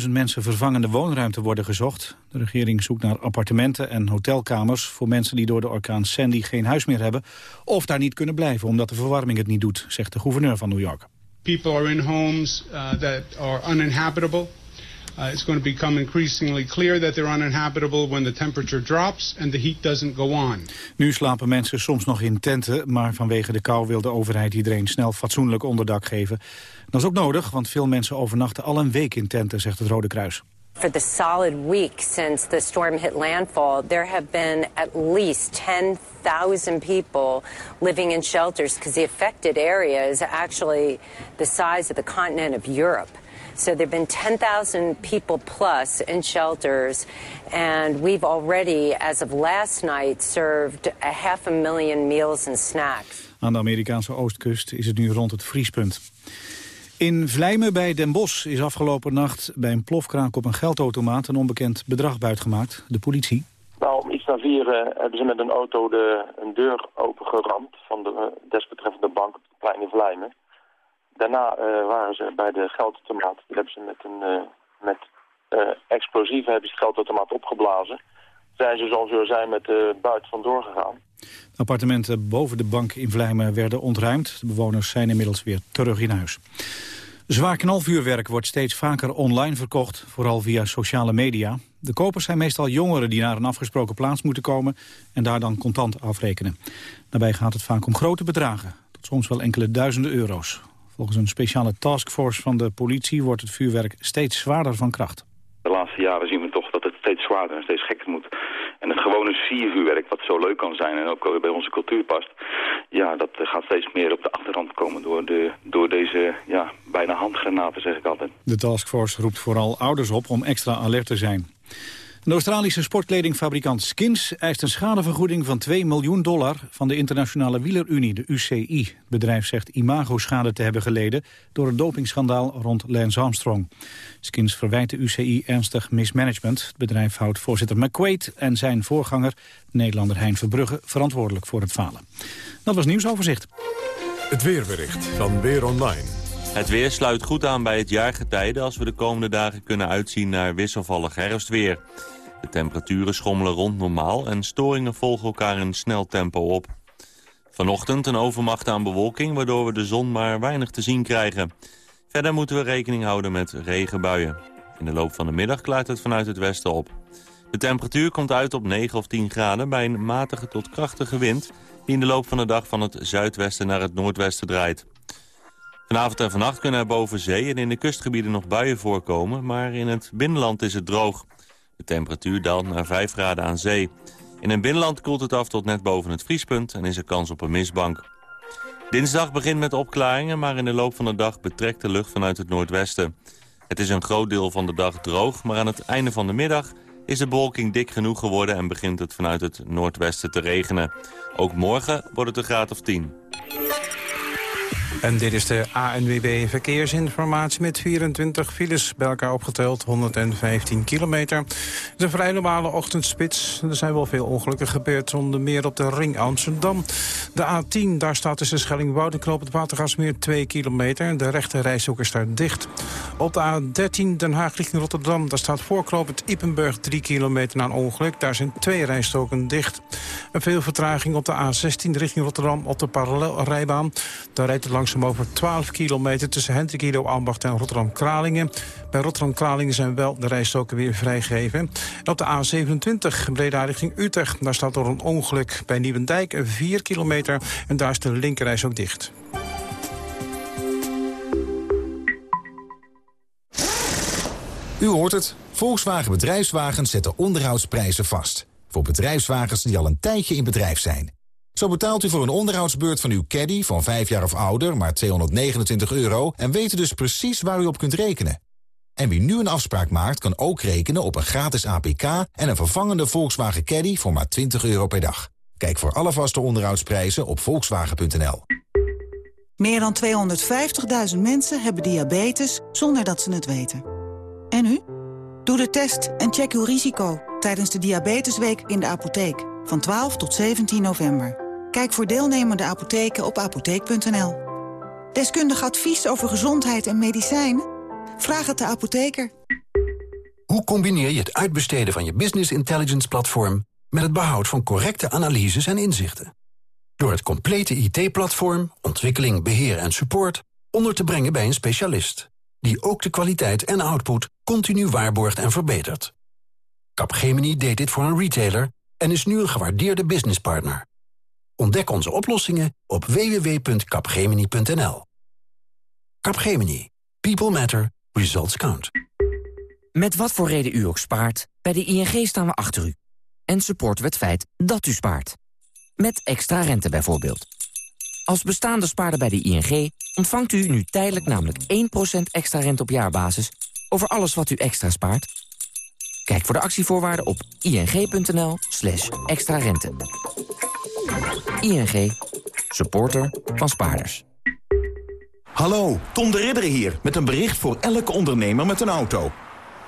40.000 mensen vervangende woonruimte worden gezocht. De regering zoekt naar appartementen en hotelkamers voor mensen die door de orkaan Sandy geen huis meer hebben... of daar niet kunnen blijven omdat de verwarming het niet doet, zegt de gouverneur van New York. People are in homes uh, that are uninhabitable. Uh, it's going to become increasingly clear that they're uninhabitable when the temperature drops and the heat doesn't go on. Nu slapen mensen soms nog in tenten, maar vanwege de kou wil de overheid iedereen snel fatsoenlijk onderdak geven. Dat is ook nodig, want veel mensen overnachten al een week in tenten, zegt het Rode Kruis. For the solid week since the storm hit landfall, there have been at least 10,000 people living in shelters because the affected area is actually the size of the continent of Europe. So there have been 10,000 people plus in shelters, and we've already, as of last night, served a half a million meals and snacks. Aan de Amerikaanse oostkust is het nu rond het vriespunt. In Vlijmen bij Den Bosch is afgelopen nacht bij een plofkraak op een geldautomaat een onbekend bedrag buitgemaakt. De politie. Nou, om iets na vier uh, hebben ze met een auto de, een deur opengeramd van de uh, desbetreffende bank op het plein in Vlijmen. Daarna uh, waren ze bij de geldautomaat. Die hebben ze met een met explosieven hebben ze geldautomaat opgeblazen. Zijn ze zoals we zijn met de buit vandoor gegaan. De appartementen boven de bank in Vlijmen werden ontruimd. De bewoners zijn inmiddels weer terug in huis. Zwaar knalvuurwerk wordt steeds vaker online verkocht, vooral via sociale media. De kopers zijn meestal jongeren die naar een afgesproken plaats moeten komen en daar dan contant afrekenen. Daarbij gaat het vaak om grote bedragen, tot soms wel enkele duizenden euro's. Volgens een speciale taskforce van de politie wordt het vuurwerk steeds zwaarder van kracht. De laatste jaren zien we toch dat het steeds zwaarder en steeds gekker moet. En het gewone siervuurwerk, wat zo leuk kan zijn en ook bij onze cultuur past... ja, dat gaat steeds meer op de achtergrond komen door, de, door deze ja, bijna handgranaten, zeg ik altijd. De taskforce roept vooral ouders op om extra alert te zijn. De Australische sportkledingfabrikant Skins eist een schadevergoeding van 2 miljoen dollar van de internationale wielerunie, de UCI. Het bedrijf zegt imagoschade te hebben geleden door een dopingschandaal rond Lance Armstrong. Skins verwijt de UCI ernstig mismanagement. Het bedrijf houdt voorzitter McQuaid en zijn voorganger, Nederlander Hein Verbrugge, verantwoordelijk voor het falen. Dat was nieuwsoverzicht. Het weerbericht van Weer Online. Het weer sluit goed aan bij het jaargetijde als we de komende dagen kunnen uitzien naar wisselvallig herfstweer. De temperaturen schommelen rond normaal en storingen volgen elkaar in snel tempo op. Vanochtend een overmacht aan bewolking waardoor we de zon maar weinig te zien krijgen. Verder moeten we rekening houden met regenbuien. In de loop van de middag klaart het vanuit het westen op. De temperatuur komt uit op 9 of 10 graden bij een matige tot krachtige wind... die in de loop van de dag van het zuidwesten naar het noordwesten draait. Vanavond en vannacht kunnen er boven zee en in de kustgebieden nog buien voorkomen... maar in het binnenland is het droog. De temperatuur daalt naar 5 graden aan zee. In het binnenland koelt het af tot net boven het vriespunt en is er kans op een mistbank. Dinsdag begint met opklaringen, maar in de loop van de dag betrekt de lucht vanuit het noordwesten. Het is een groot deel van de dag droog, maar aan het einde van de middag is de bewolking dik genoeg geworden en begint het vanuit het noordwesten te regenen. Ook morgen wordt het een graad of 10. En dit is de ANWB Verkeersinformatie met 24 files bij elkaar opgeteld, 115 kilometer. Het een vrij normale ochtendspits. Er zijn wel veel ongelukken gebeurd, onder meer op de ring Amsterdam. De A10, daar staat tussen Schelling Woudenknoop het Watergasmeer 2 kilometer. De rechte reishoek is daar dicht. Op de A13 Den Haag richting Rotterdam, daar staat voorknopend Ippenburg 3 kilometer na een ongeluk. Daar zijn twee rijstoken dicht. En veel vertraging op de A16 richting Rotterdam op de parallelrijbaan. Daar rijdt het langs over 12 kilometer tussen Hendrikido, Ambacht en Rotterdam-Kralingen. Bij Rotterdam-Kralingen zijn wel de rijstoken weer vrijgegeven. En op de A27 Breda richting Utrecht. Daar staat door een ongeluk bij Nieuwendijk 4 kilometer. En daar is de linkerreis ook dicht. U hoort het. Volkswagen Bedrijfswagens zetten onderhoudsprijzen vast. Voor bedrijfswagens die al een tijdje in bedrijf zijn. Zo betaalt u voor een onderhoudsbeurt van uw caddy van 5 jaar of ouder maar 229 euro... en weet u dus precies waar u op kunt rekenen. En wie nu een afspraak maakt kan ook rekenen op een gratis APK... en een vervangende Volkswagen Caddy voor maar 20 euro per dag. Kijk voor alle vaste onderhoudsprijzen op volkswagen.nl. Meer dan 250.000 mensen hebben diabetes zonder dat ze het weten. En u? Doe de test en check uw risico tijdens de Diabetesweek in de apotheek van 12 tot 17 november. Kijk voor deelnemende apotheken op apotheek.nl. Deskundig advies over gezondheid en medicijnen? Vraag het de apotheker. Hoe combineer je het uitbesteden van je business intelligence platform... met het behoud van correcte analyses en inzichten? Door het complete IT-platform, ontwikkeling, beheer en support... onder te brengen bij een specialist... die ook de kwaliteit en output continu waarborgt en verbetert. Capgemini deed dit voor een retailer en is nu een gewaardeerde businesspartner. Ontdek onze oplossingen op www.capgemini.nl. Capgemini. People matter. Results count. Met wat voor reden u ook spaart, bij de ING staan we achter u. En supporten we het feit dat u spaart. Met extra rente bijvoorbeeld. Als bestaande spaarder bij de ING ontvangt u nu tijdelijk namelijk 1% extra rente op jaarbasis... over alles wat u extra spaart Kijk voor de actievoorwaarden op ing.nl slash extra rente. ING, supporter van spaarders. Hallo, Tom de Ridder hier, met een bericht voor elke ondernemer met een auto.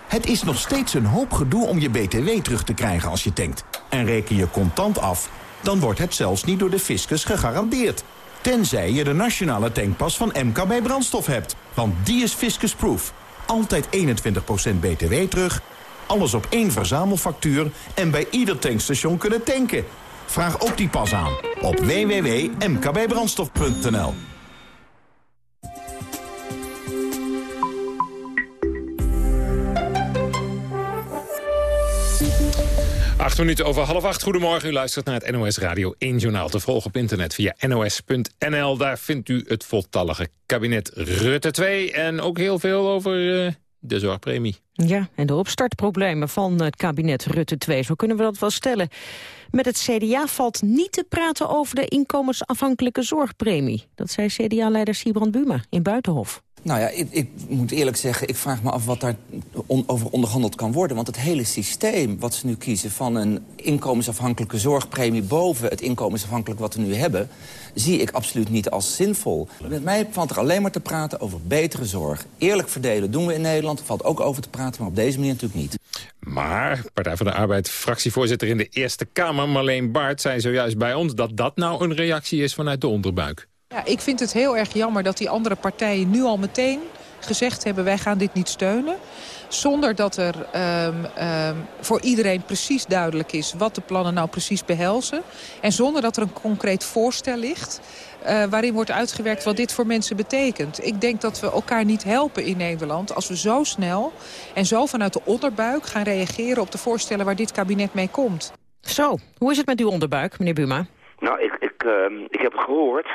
Het is nog steeds een hoop gedoe om je BTW terug te krijgen als je tankt. En reken je contant af, dan wordt het zelfs niet door de fiscus gegarandeerd. Tenzij je de nationale tankpas van MKB Brandstof hebt. Want die is fiscusproof. Altijd 21% BTW terug alles op één verzamelfactuur en bij ieder tankstation kunnen tanken. Vraag ook die pas aan op www.mkbbrandstof.nl. Acht minuten over half acht. Goedemorgen, u luistert naar het NOS Radio 1 Journaal. Te volgen op internet via nos.nl. Daar vindt u het voltallige kabinet Rutte 2. En ook heel veel over... Uh de zorgpremie. Ja, en de opstartproblemen van het kabinet Rutte 2, zo kunnen we dat wel stellen. Met het CDA valt niet te praten over de inkomensafhankelijke zorgpremie. Dat zei CDA-leider Siebrand Buma in Buitenhof. Nou ja, ik, ik, moet eerlijk zeggen, ik vraag me af wat daar over onderhandeld kan worden. Want het hele systeem wat ze nu kiezen van een inkomensafhankelijke zorgpremie... boven het inkomensafhankelijk wat we nu hebben... zie ik absoluut niet als zinvol. Met mij valt er alleen maar te praten over betere zorg. Eerlijk verdelen doen we in Nederland. Er valt ook over te praten, maar op deze manier natuurlijk niet. Maar Partij van de Arbeid, fractievoorzitter in de Eerste Kamer... Marleen Baart, zei zojuist bij ons dat dat nou een reactie is vanuit de onderbuik. Ja, ik vind het heel erg jammer dat die andere partijen nu al meteen gezegd hebben... wij gaan dit niet steunen. Zonder dat er um, um, voor iedereen precies duidelijk is wat de plannen nou precies behelzen. En zonder dat er een concreet voorstel ligt... Uh, waarin wordt uitgewerkt wat dit voor mensen betekent. Ik denk dat we elkaar niet helpen in Nederland... als we zo snel en zo vanuit de onderbuik gaan reageren... op de voorstellen waar dit kabinet mee komt. Zo, hoe is het met uw onderbuik, meneer Buma? Nou, ik, ik, uh, ik heb het gehoord...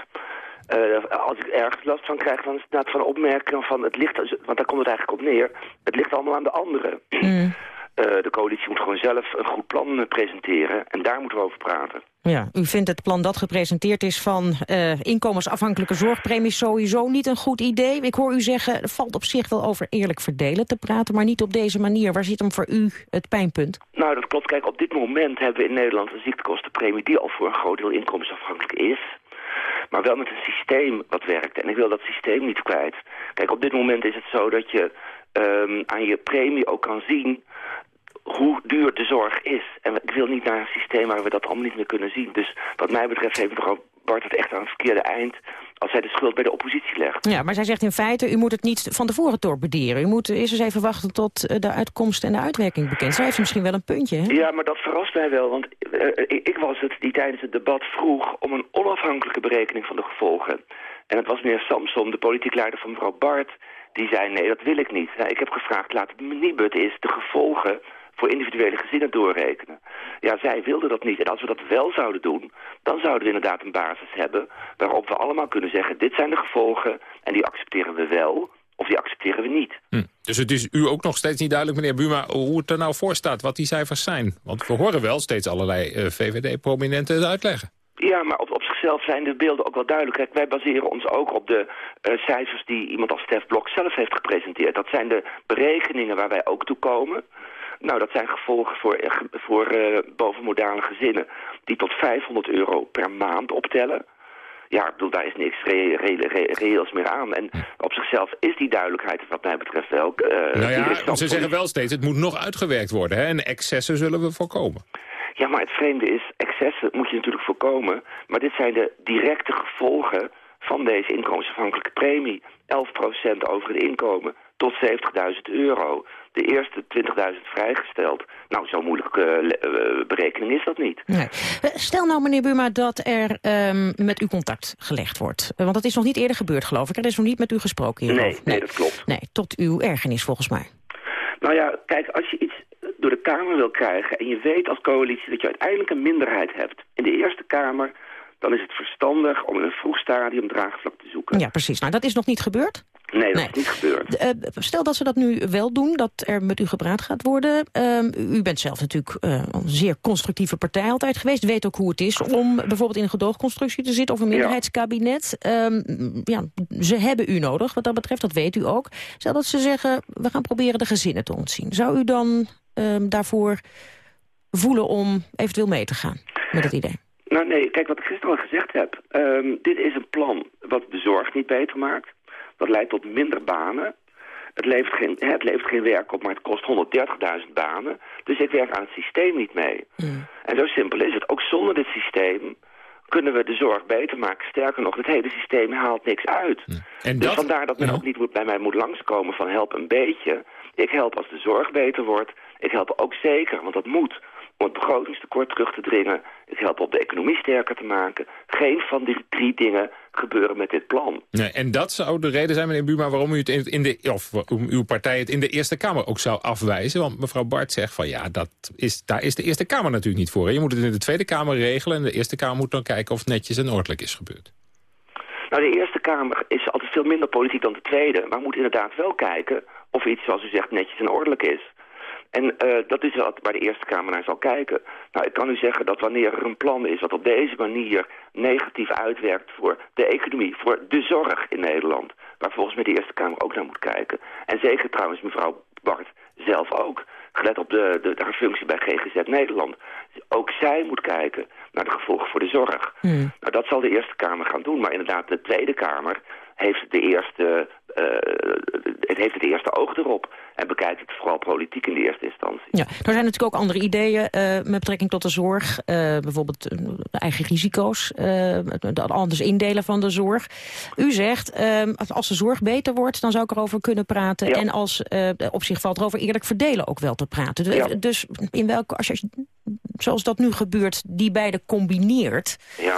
Eh, als ik ergens last van krijg, dan is het inderdaad van opmerkingen van het ligt, want daar komt het eigenlijk op neer, het ligt allemaal aan de anderen. Eh, de coalitie moet gewoon zelf een goed plan eh, presenteren en daar moeten we over praten. Ja, u vindt het plan dat gepresenteerd is van inkomensafhankelijke zorgpremies sowieso niet een goed idee. Ik hoor u zeggen, er valt op zich wel over eerlijk verdelen te praten, maar niet op deze manier. Waar zit hem voor u het pijnpunt? Nou, dat klopt. Kijk, op dit moment hebben we in Nederland een ziektekostenpremie die al voor een groot deel inkomensafhankelijk is. Maar wel met een systeem wat werkt. En ik wil dat systeem niet kwijt. Kijk, op dit moment is het zo dat je ehm, aan je premie ook kan zien hoe duur de zorg is. En ik wil niet naar een systeem waar we dat allemaal niet meer kunnen zien. Dus wat mij betreft heeft Bart het echt aan het verkeerde eind... als zij de schuld bij de oppositie legt. Ja, maar zij zegt in feite, u moet het niet van tevoren torpederen. U moet eerst eens even wachten tot eh, de uitkomst en de uitwerking bekend. Zij heeft misschien wel een puntje, hè? Ja, maar dat verrast mij wel. Want uh, ik, was het die tijdens het debat vroeg... om een onafhankelijke berekening van de gevolgen. En het was meneer Samson, de politiek leider van mevrouw Bart... die zei, nee, dat wil ik niet. Nou, ik heb gevraagd, laat het Nibud is de gevolgen voor individuele gezinnen doorrekenen. Ja, zij wilden dat niet. En als we dat wel zouden doen, dan zouden we inderdaad een basis hebben... waarop we allemaal kunnen zeggen, dit zijn de gevolgen... en die accepteren we wel, of die accepteren we niet. Hm. Dus het is u ook nog steeds niet duidelijk, meneer Buma, hoe het er nou voor staat, wat die cijfers zijn. Want we horen wel steeds allerlei uh, VVD-prominenten uitleggen. Ja, maar op, op zichzelf zijn de beelden ook wel duidelijk. Kijk, wij baseren ons ook op de uh, cijfers die iemand als Stef Blok zelf heeft gepresenteerd. Dat zijn de berekeningen waar wij ook toe komen. Nou, dat zijn gevolgen voor, voor uh, bovenmodale gezinnen die tot 500 euro per maand optellen. Ja, ik bedoel, daar is niks re re re reëels meer aan. En op zichzelf is die duidelijkheid wat mij betreft wel... Uh, nou ja, ze zeggen wel steeds, het moet nog uitgewerkt worden. Hè? En excessen zullen we voorkomen. Ja, maar het vreemde is, excessen moet je natuurlijk voorkomen. Maar dit zijn de directe gevolgen van deze inkomensafhankelijke premie. 11% over het inkomen tot 70.000 euro de eerste 20.000 vrijgesteld. Nou, zo'n moeilijke uh, berekening is dat niet. Nee. Stel nou, meneer Buma, dat er um, met u contact gelegd wordt. Want dat is nog niet eerder gebeurd, geloof ik. Er is nog niet met u gesproken hierover. Nee, nee, dat klopt. Nee, tot uw ergernis volgens mij. Nou ja, kijk, als je iets door de Kamer wil krijgen... en je weet als coalitie dat je uiteindelijk een minderheid hebt... in de Eerste Kamer dan is het verstandig om in een vroeg stadium draagvlak te zoeken. Ja, precies. Nou, dat is nog niet gebeurd. Nee, dat is niet gebeurd. Uh, stel dat ze dat nu wel doen, dat er met u gepraat gaat worden. Uh, u bent zelf natuurlijk uh, een zeer constructieve partij altijd geweest. Weet ook hoe het is om bijvoorbeeld in een gedoogconstructie te zitten... of een minderheidskabinet. Ja. Ehm, ja, ze hebben u nodig, wat dat betreft, dat weet u ook. Stel dat ze zeggen, we gaan proberen de gezinnen te ontzien. Zou u dan ehm, daarvoor voelen om eventueel mee te gaan met het idee? Nou nee, kijk wat ik gisteren al gezegd heb. Um, dit is een plan wat de zorg niet beter maakt. Dat leidt tot minder banen. Het levert geen, het levert geen werk op, maar het kost 130.000 banen. Dus ik werk aan het systeem niet mee. Mm. En zo simpel is het. Ook zonder dit systeem kunnen we de zorg beter maken. Sterker nog, het hele systeem haalt niks uit. Mm. En dus dat... vandaar dat men ja. ook niet bij mij moet langskomen van help een beetje. Ik help als de zorg beter wordt. Ik help ook zeker, want dat moet om het begrotingstekort terug te dringen. Het helpt op de economie sterker te maken. Geen van die drie dingen gebeuren met dit plan. Nee, en dat zou de reden zijn, meneer Buma, waarom u het in de, of uw partij het in de Eerste Kamer ook zou afwijzen. Want mevrouw Bart zegt van ja, dat is, daar is de Eerste Kamer natuurlijk niet voor. Je moet het in de Tweede Kamer regelen en de Eerste Kamer moet dan kijken of het netjes en ordelijk is gebeurd. Nou, de Eerste Kamer is altijd veel minder politiek dan de Tweede. Maar moet inderdaad wel kijken of iets, zoals u zegt, netjes en ordelijk is. En uh, dat is wat waar de Eerste Kamer naar zal kijken. Nou, ik kan u zeggen dat wanneer er een plan is wat op deze manier negatief uitwerkt voor de economie, voor de zorg in Nederland, waar volgens mij de Eerste Kamer ook naar moet kijken. En zeker trouwens mevrouw Bart zelf ook, gelet op de, de, haar functie bij GGZ Nederland. Ook zij moet kijken naar de gevolgen voor de zorg. Hmm. Nou, dat zal de Eerste Kamer gaan doen, maar inderdaad de Tweede Kamer heeft de eerste, uh, het heeft het eerste oog erop. En bekijkt het vooral politiek in de eerste instantie. Ja, er zijn natuurlijk ook andere ideeën uh, met betrekking tot de zorg. Uh, bijvoorbeeld eigen risico's, het anders indelen van de zorg. U zegt, als de zorg beter wordt, dan zou ik erover kunnen praten. Ja. En als op zich valt erover eerlijk verdelen ook wel te praten. Ja. Dus in welke, als je, zoals dat nu gebeurt, die beide combineert... Ja.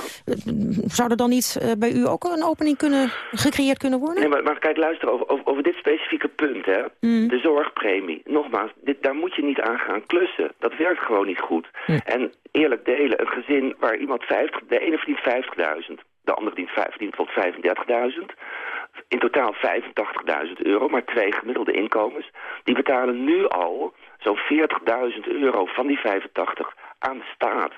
zou er dan niet bij u ook een opening kunnen gecreëerd kunnen worden? Nee, maar, maar kijk, luister, over, over, over dit specifieke punt, hè. Mm. De zorgpremie. Nogmaals, dit, daar moet je niet aan gaan klussen. Dat werkt gewoon niet goed. Mm. En eerlijk delen, een gezin waar iemand 50, de ene verdient 50.000, De andere dient, verdient tot 35.000. In totaal 85.000 euro, maar twee gemiddelde inkomens. Die betalen nu al zo'n 40.000 euro van die 85 aan de staat.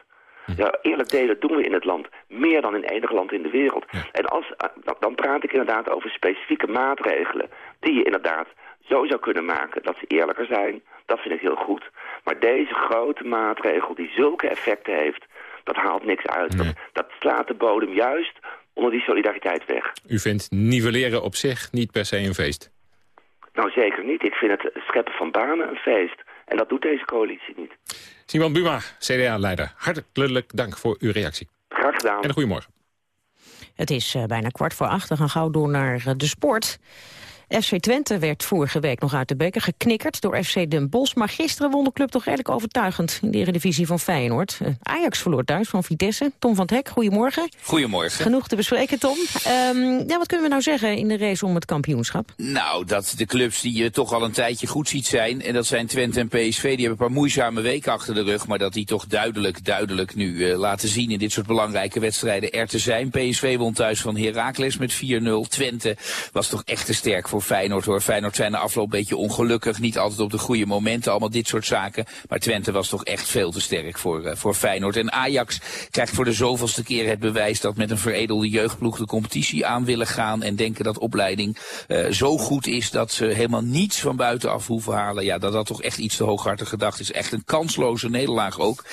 Ja, eerlijk delen doen we in het land meer dan in enig land in de wereld. En als, eh, dan praat ik inderdaad over specifieke maatregelen die je inderdaad zo zou kunnen maken dat ze eerlijker zijn. Dat vind ik heel goed. Maar deze grote maatregel die zulke effecten heeft, dat haalt niks uit. Dat, dat slaat de bodem juist onder die solidariteit weg. U vindt nivelleren op zich niet per se een feest? Nou, zeker niet. Ik vind het scheppen van banen een feest. En dat doet deze coalitie niet. Simon Buma, CDA-leider, hartelijk dank voor uw reactie. Graag gedaan. En een goede morgen. Het is uh, bijna kwart voor acht. We gaan gauw door naar uh, de sport. FC Twente werd vorige week nog uit de beker geknikkerd door FC Den Bosch. Maar gisteren won de club toch redelijk overtuigend in de eredivisie van Feyenoord. Uh, Ajax verloor thuis van Vitesse. Tom van het Hek, goedemorgen. Goedemorgen. Genoeg te bespreken, Tom. Um, ja, wat kunnen we nou zeggen in de race om het kampioenschap? Nou, dat de clubs die je toch al een tijdje goed ziet zijn... en dat zijn Twente en PSV, die hebben een paar moeizame weken achter de rug... maar dat die toch duidelijk, duidelijk nu uh, laten zien in dit soort belangrijke wedstrijden er te zijn. PSV won thuis van Heracles met 4-0. Twente was toch echt te sterk voor Feyenoord hoor. Feyenoord zijn de afloop een beetje ongelukkig. Niet altijd op de goede momenten, allemaal dit soort zaken. Maar Twente was toch echt veel te sterk voor, uh, voor Feyenoord. En Ajax krijgt voor de zoveelste keer het bewijs dat met een veredelde jeugdploeg de competitie aan willen gaan. En denken dat opleiding uh, zo goed is dat ze helemaal niets van buitenaf hoeven halen. Ja, dat dat toch echt iets te hooghartig gedacht is. Echt een kansloze nederlaag ook.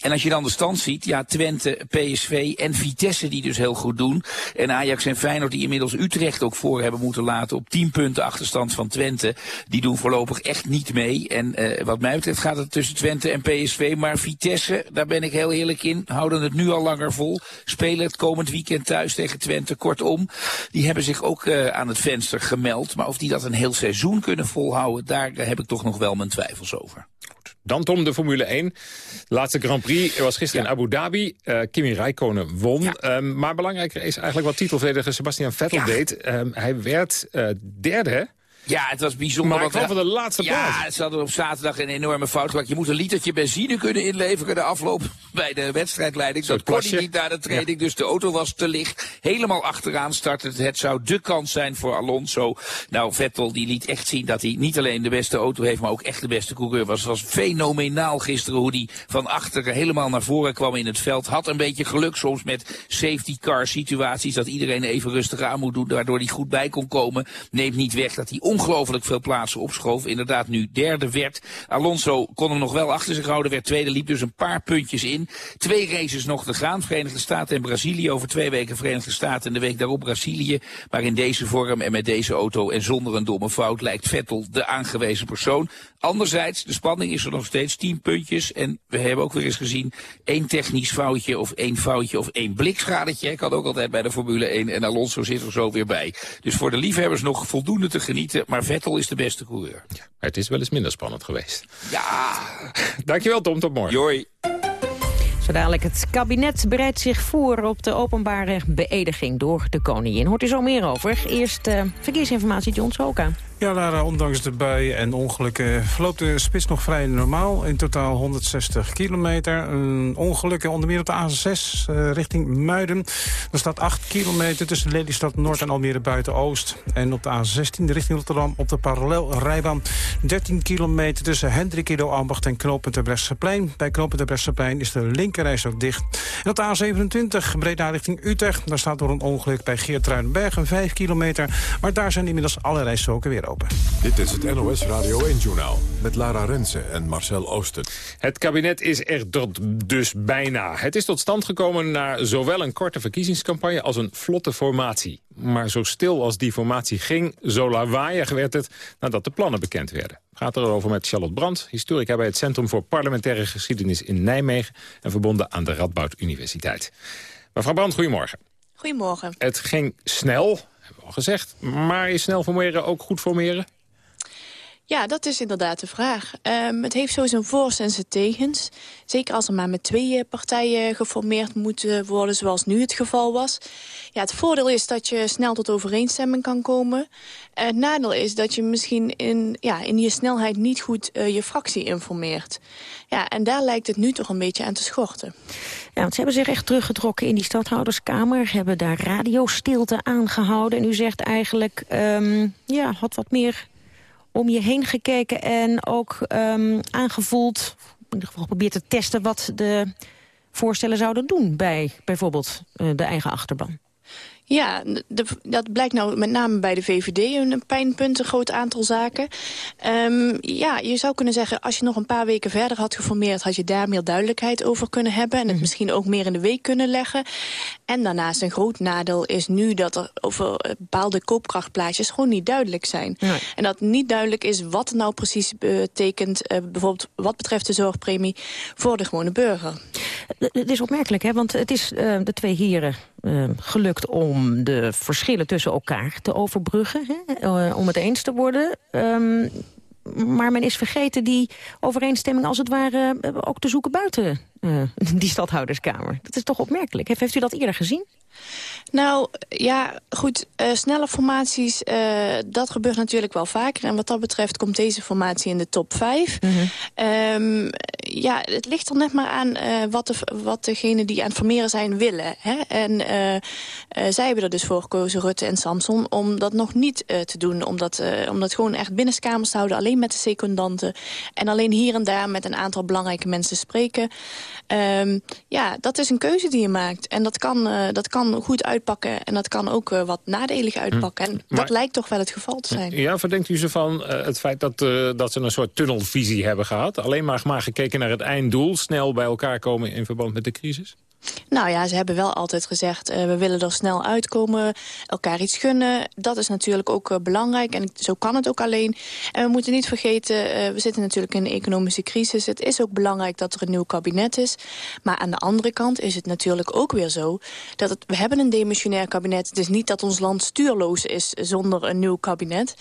En als je dan de stand ziet, ja, Twente, PSV en Vitesse die dus heel goed doen. En Ajax en Feyenoord die inmiddels Utrecht ook voor hebben moeten laten op 10 punten achterstand van Twente. Die doen voorlopig echt niet mee. En uh, wat mij betreft gaat het tussen Twente en PSV. Maar Vitesse, daar ben ik heel eerlijk in, houden het nu al langer vol. Spelen het komend weekend thuis tegen Twente. Kortom, die hebben zich ook uh, aan het venster gemeld. Maar of die dat een heel seizoen kunnen volhouden, daar uh, heb ik toch nog wel mijn twijfels over. Dan Tom, de Formule 1. De laatste Grand Prix was gisteren ja. in Abu Dhabi. Uh, Kimi Räikkönen won. Ja. Um, maar belangrijker is eigenlijk wat titelverdediger Sebastian Vettel ja. deed. Um, hij werd uh, derde. Ja, het was bijzonder. Maar wat van de laatste plaats. Ja, ze hadden op zaterdag een enorme fout gemaakt. Je moet een litertje benzine kunnen inleveren de afloop bij de wedstrijdleiding. Dat kon hij niet na de training, ja. dus de auto was te licht. Helemaal achteraan startte het. Het zou de kans zijn voor Alonso. Nou, Vettel die liet echt zien dat hij niet alleen de beste auto heeft, maar ook echt de beste coureur was. Het was fenomenaal gisteren hoe hij van achteren helemaal naar voren kwam in het veld. Had een beetje geluk soms met safety car situaties, dat iedereen even rustig aan moet doen, waardoor hij goed bij kon komen. Neemt niet weg dat hij ongelooflijk veel plaatsen opschoof. Inderdaad nu derde werd. Alonso kon hem nog wel achter zich houden, werd tweede, liep dus een paar puntjes in. Twee races nog te gaan, Verenigde Staten en Brazilië. Over twee weken Verenigde Staten en de week daarop Brazilië. Maar in deze vorm en met deze auto en zonder een domme fout lijkt Vettel de aangewezen persoon. Anderzijds, de spanning is er nog steeds, tien puntjes. En we hebben ook weer eens gezien, één technisch foutje of één foutje of één blikschadetje. Kan ook altijd bij de Formule 1 en Alonso zit er zo weer bij. Dus voor de liefhebbers nog voldoende te genieten. Maar Vettel is de beste coureur. Ja, het is wel eens minder spannend geweest. Ja. Dankjewel Tom, tot morgen. Joi. Zo dadelijk het kabinet bereidt zich voor op de openbare beëdiging door de koningin. Hoort u zo meer over. Eerst uh, verkeersinformatie, John Soka. Ja, Lara, ondanks de bui en ongelukken verloopt de spits nog vrij normaal. In totaal 160 kilometer. Een ongeluk onder meer op de A6 uh, richting Muiden. Er staat 8 kilometer tussen Lelystad Noord en Almere Buiten-Oost. En op de A16 richting Rotterdam op de parallelrijbaan 13 kilometer tussen Hendrik Ido Ambacht en knooppunt de Bresseplein. Bij knooppunt de Bresseplein is de linkerreis ook dicht. En op de A27 Breda richting Utrecht. Daar staat door een ongeluk bij Geertruidenberg een 5 kilometer. Maar daar zijn inmiddels alle rijstroken weer open. Dit is het NOS Radio 1-journaal met Lara Rensen en Marcel Oosten. Het kabinet is er dus bijna. Het is tot stand gekomen na zowel een korte verkiezingscampagne als een vlotte formatie. Maar zo stil als die formatie ging, zo lawaaiig werd het nadat de plannen bekend werden. We gaan erover met Charlotte Brandt, historica bij het Centrum voor Parlementaire Geschiedenis in Nijmegen... en verbonden aan de Radboud Universiteit. Mevrouw Brandt, goedemorgen. Goedemorgen. Het ging snel, gezegd. Maar is snel formeren ook goed formeren? Ja, dat is inderdaad de vraag. Um, het heeft sowieso voor's en zijn tegens. Zeker als er maar met twee partijen geformeerd moeten worden... zoals nu het geval was. Ja, het voordeel is dat je snel tot overeenstemming kan komen. het nadeel is dat je misschien in, ja, in je snelheid niet goed uh, je fractie informeert. Ja, en daar lijkt het nu toch een beetje aan te schorten. Ja, want ze hebben zich echt teruggetrokken in die stadhouderskamer. Hebben daar radiostilte aangehouden. En u zegt eigenlijk, um, ja, had wat meer om je heen gekeken en ook um, aangevoeld... in ieder geval geprobeerd te testen wat de voorstellen zouden doen... bij bijvoorbeeld uh, de eigen achterban. Ja, de, dat blijkt nou met name bij de VVD een pijnpunt, een groot aantal zaken. Um, ja, je zou kunnen zeggen, als je nog een paar weken verder had geformeerd... had je daar meer duidelijkheid over kunnen hebben... en het mhm. misschien ook meer in de week kunnen leggen. En daarnaast een groot nadeel is nu dat er over bepaalde koopkrachtplaatjes... gewoon niet duidelijk zijn. En dat niet duidelijk is wat het nou precies betekent... Uh, bijvoorbeeld wat betreft de zorgpremie voor de gewone burger. Het is opmerkelijk, hè? want het is uh, de twee heren uh, gelukt om de verschillen tussen elkaar te overbruggen. Hè? Uh, om het eens te worden. Um, maar men is vergeten die overeenstemming als het ware ook te zoeken buiten die stadhouderskamer. Dat is toch opmerkelijk. Heeft, heeft u dat eerder gezien? Nou, ja, goed. Uh, snelle formaties, uh, dat gebeurt natuurlijk wel vaker. En wat dat betreft komt deze formatie in de top 5. Mm -hmm. um, ja, het ligt er net maar aan uh, wat, de, wat degenen die aan het formeren zijn willen. Hè? En zij hebben er dus voor gekozen, Rutte en Samson, om dat nog niet te doen. Om dat, om dat gewoon echt binnenskamers te houden, alleen met de secundanten. En alleen hier en daar met een aantal belangrijke mensen spreken. Um, ja, dat is een keuze die je maakt. En dat kan, dat kan goed uitpakken en dat kan ook uh, wat nadelig hm. uitpakken. En dat lijkt toch wel het geval te zijn. Ja, verdenkt u ze van uh, het feit dat, dat ze een soort tunnelvisie hebben gehad? Alleen maar, maar gekeken naar het einddoel, snel bij elkaar komen in verband met de crisis? Nou ja, ze hebben wel altijd gezegd... Uh, we willen er snel uitkomen, elkaar iets gunnen. Dat is natuurlijk ook uh, belangrijk en zo kan het ook alleen. En we moeten niet vergeten, uh, we zitten natuurlijk in een economische crisis. Het is ook belangrijk dat er een nieuw kabinet is. Maar aan de andere kant is het natuurlijk ook weer zo... dat we hebben een demissionair kabinet. Het is niet dat ons land stuurloos is zonder een nieuw kabinet.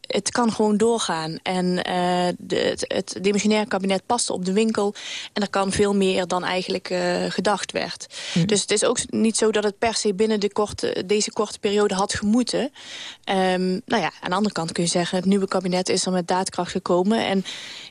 het kan gewoon doorgaan. En het, het demissionair kabinet past op de winkel. En er kan veel meer dan eigenlijk gedacht werd. Mhm. Dus het is ook niet zo dat het per se binnen de korte, deze korte periode had gemoeten. Um, nou ja, aan de andere kant kun je zeggen... het nieuwe kabinet is er met daadkracht gekomen. En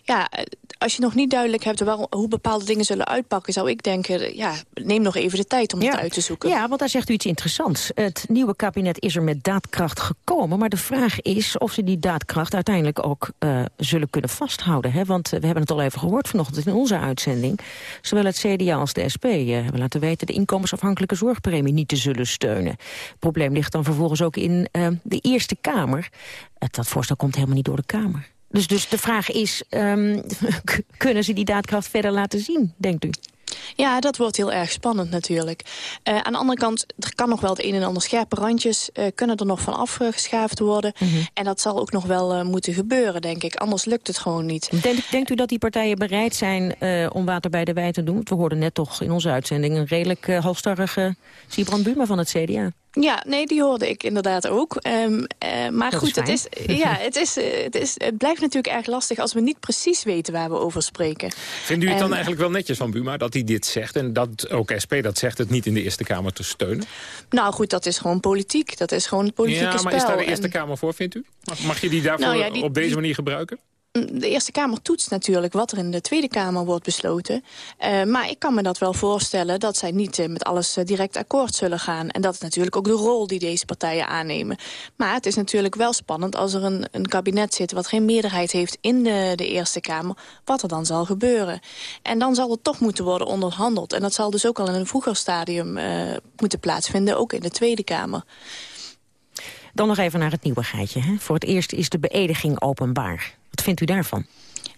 ja, als je nog niet duidelijk hebt waarom, hoe bepaalde dingen zullen uitpakken... zou ik denken, ja, neem nog even de tijd om het uit te zoeken. Ja, want daar zegt u iets interessants. Het nieuwe kabinet is er met daadkracht gekomen. Maar de vraag is of ze die daadkracht uiteindelijk ook uh, zullen kunnen vasthouden. Hè? Want we hebben het al even gehoord vanochtend in onze uitzending. Zowel het CDA als de SP uh, hebben laten weten... de inkomensafhankelijke zorgpremie niet te zullen steunen. Het probleem ligt dan vervolgens ook in uh, de Eerste Kamer. dat voorstel komt helemaal niet door de Kamer. Dus, dus de vraag is, um, kunnen ze die daadkracht verder laten zien, denkt u? Ja, dat wordt heel erg spannend natuurlijk. Uh, aan de andere kant, er kan nog wel het een en ander scherpe randjes... Uh, kunnen er nog van afgeschaafd worden. Mm -hmm. En dat zal ook nog wel uh, moeten gebeuren, denk ik. Anders lukt het gewoon niet. Denkt, denkt u dat die partijen bereid zijn om water bij de wijn te doen? We hoorden net toch in onze uitzending... een redelijk halstarrige Sibrand Buma van het CDA. Ja, nee, die hoorde ik inderdaad ook. Um, uh, maar dat goed, het, is, ja, het, is, het, is, het blijft natuurlijk erg lastig als we niet precies weten waar we over spreken. Vindt u het dan eigenlijk wel netjes van Buma dat hij dit zegt... en dat ook SP dat zegt het niet in de Eerste Kamer te steunen? Nou goed, dat is gewoon politiek. Dat is gewoon het politieke spel. Ja, maar is daar de Eerste Kamer voor, vindt u? Mag je die daarvoor nou ja, die, op deze manier gebruiken? De Eerste Kamer toetst natuurlijk wat er in de Tweede Kamer wordt besloten. Uh, maar ik kan me dat wel voorstellen dat zij niet uh, met alles uh, direct akkoord zullen gaan. En dat is natuurlijk ook de rol die deze partijen aannemen. Maar het is natuurlijk wel spannend als er een, een kabinet zit... wat geen meerderheid heeft in de, de, Eerste Kamer, wat er dan zal gebeuren. En dan zal het toch moeten worden onderhandeld. En dat zal dus ook al in een vroeger stadium moeten plaatsvinden, ook in de Tweede Kamer. Dan nog even naar het nieuwe geitje. Hè? Voor het eerst is de beëdiging openbaar. Wat vindt u daarvan?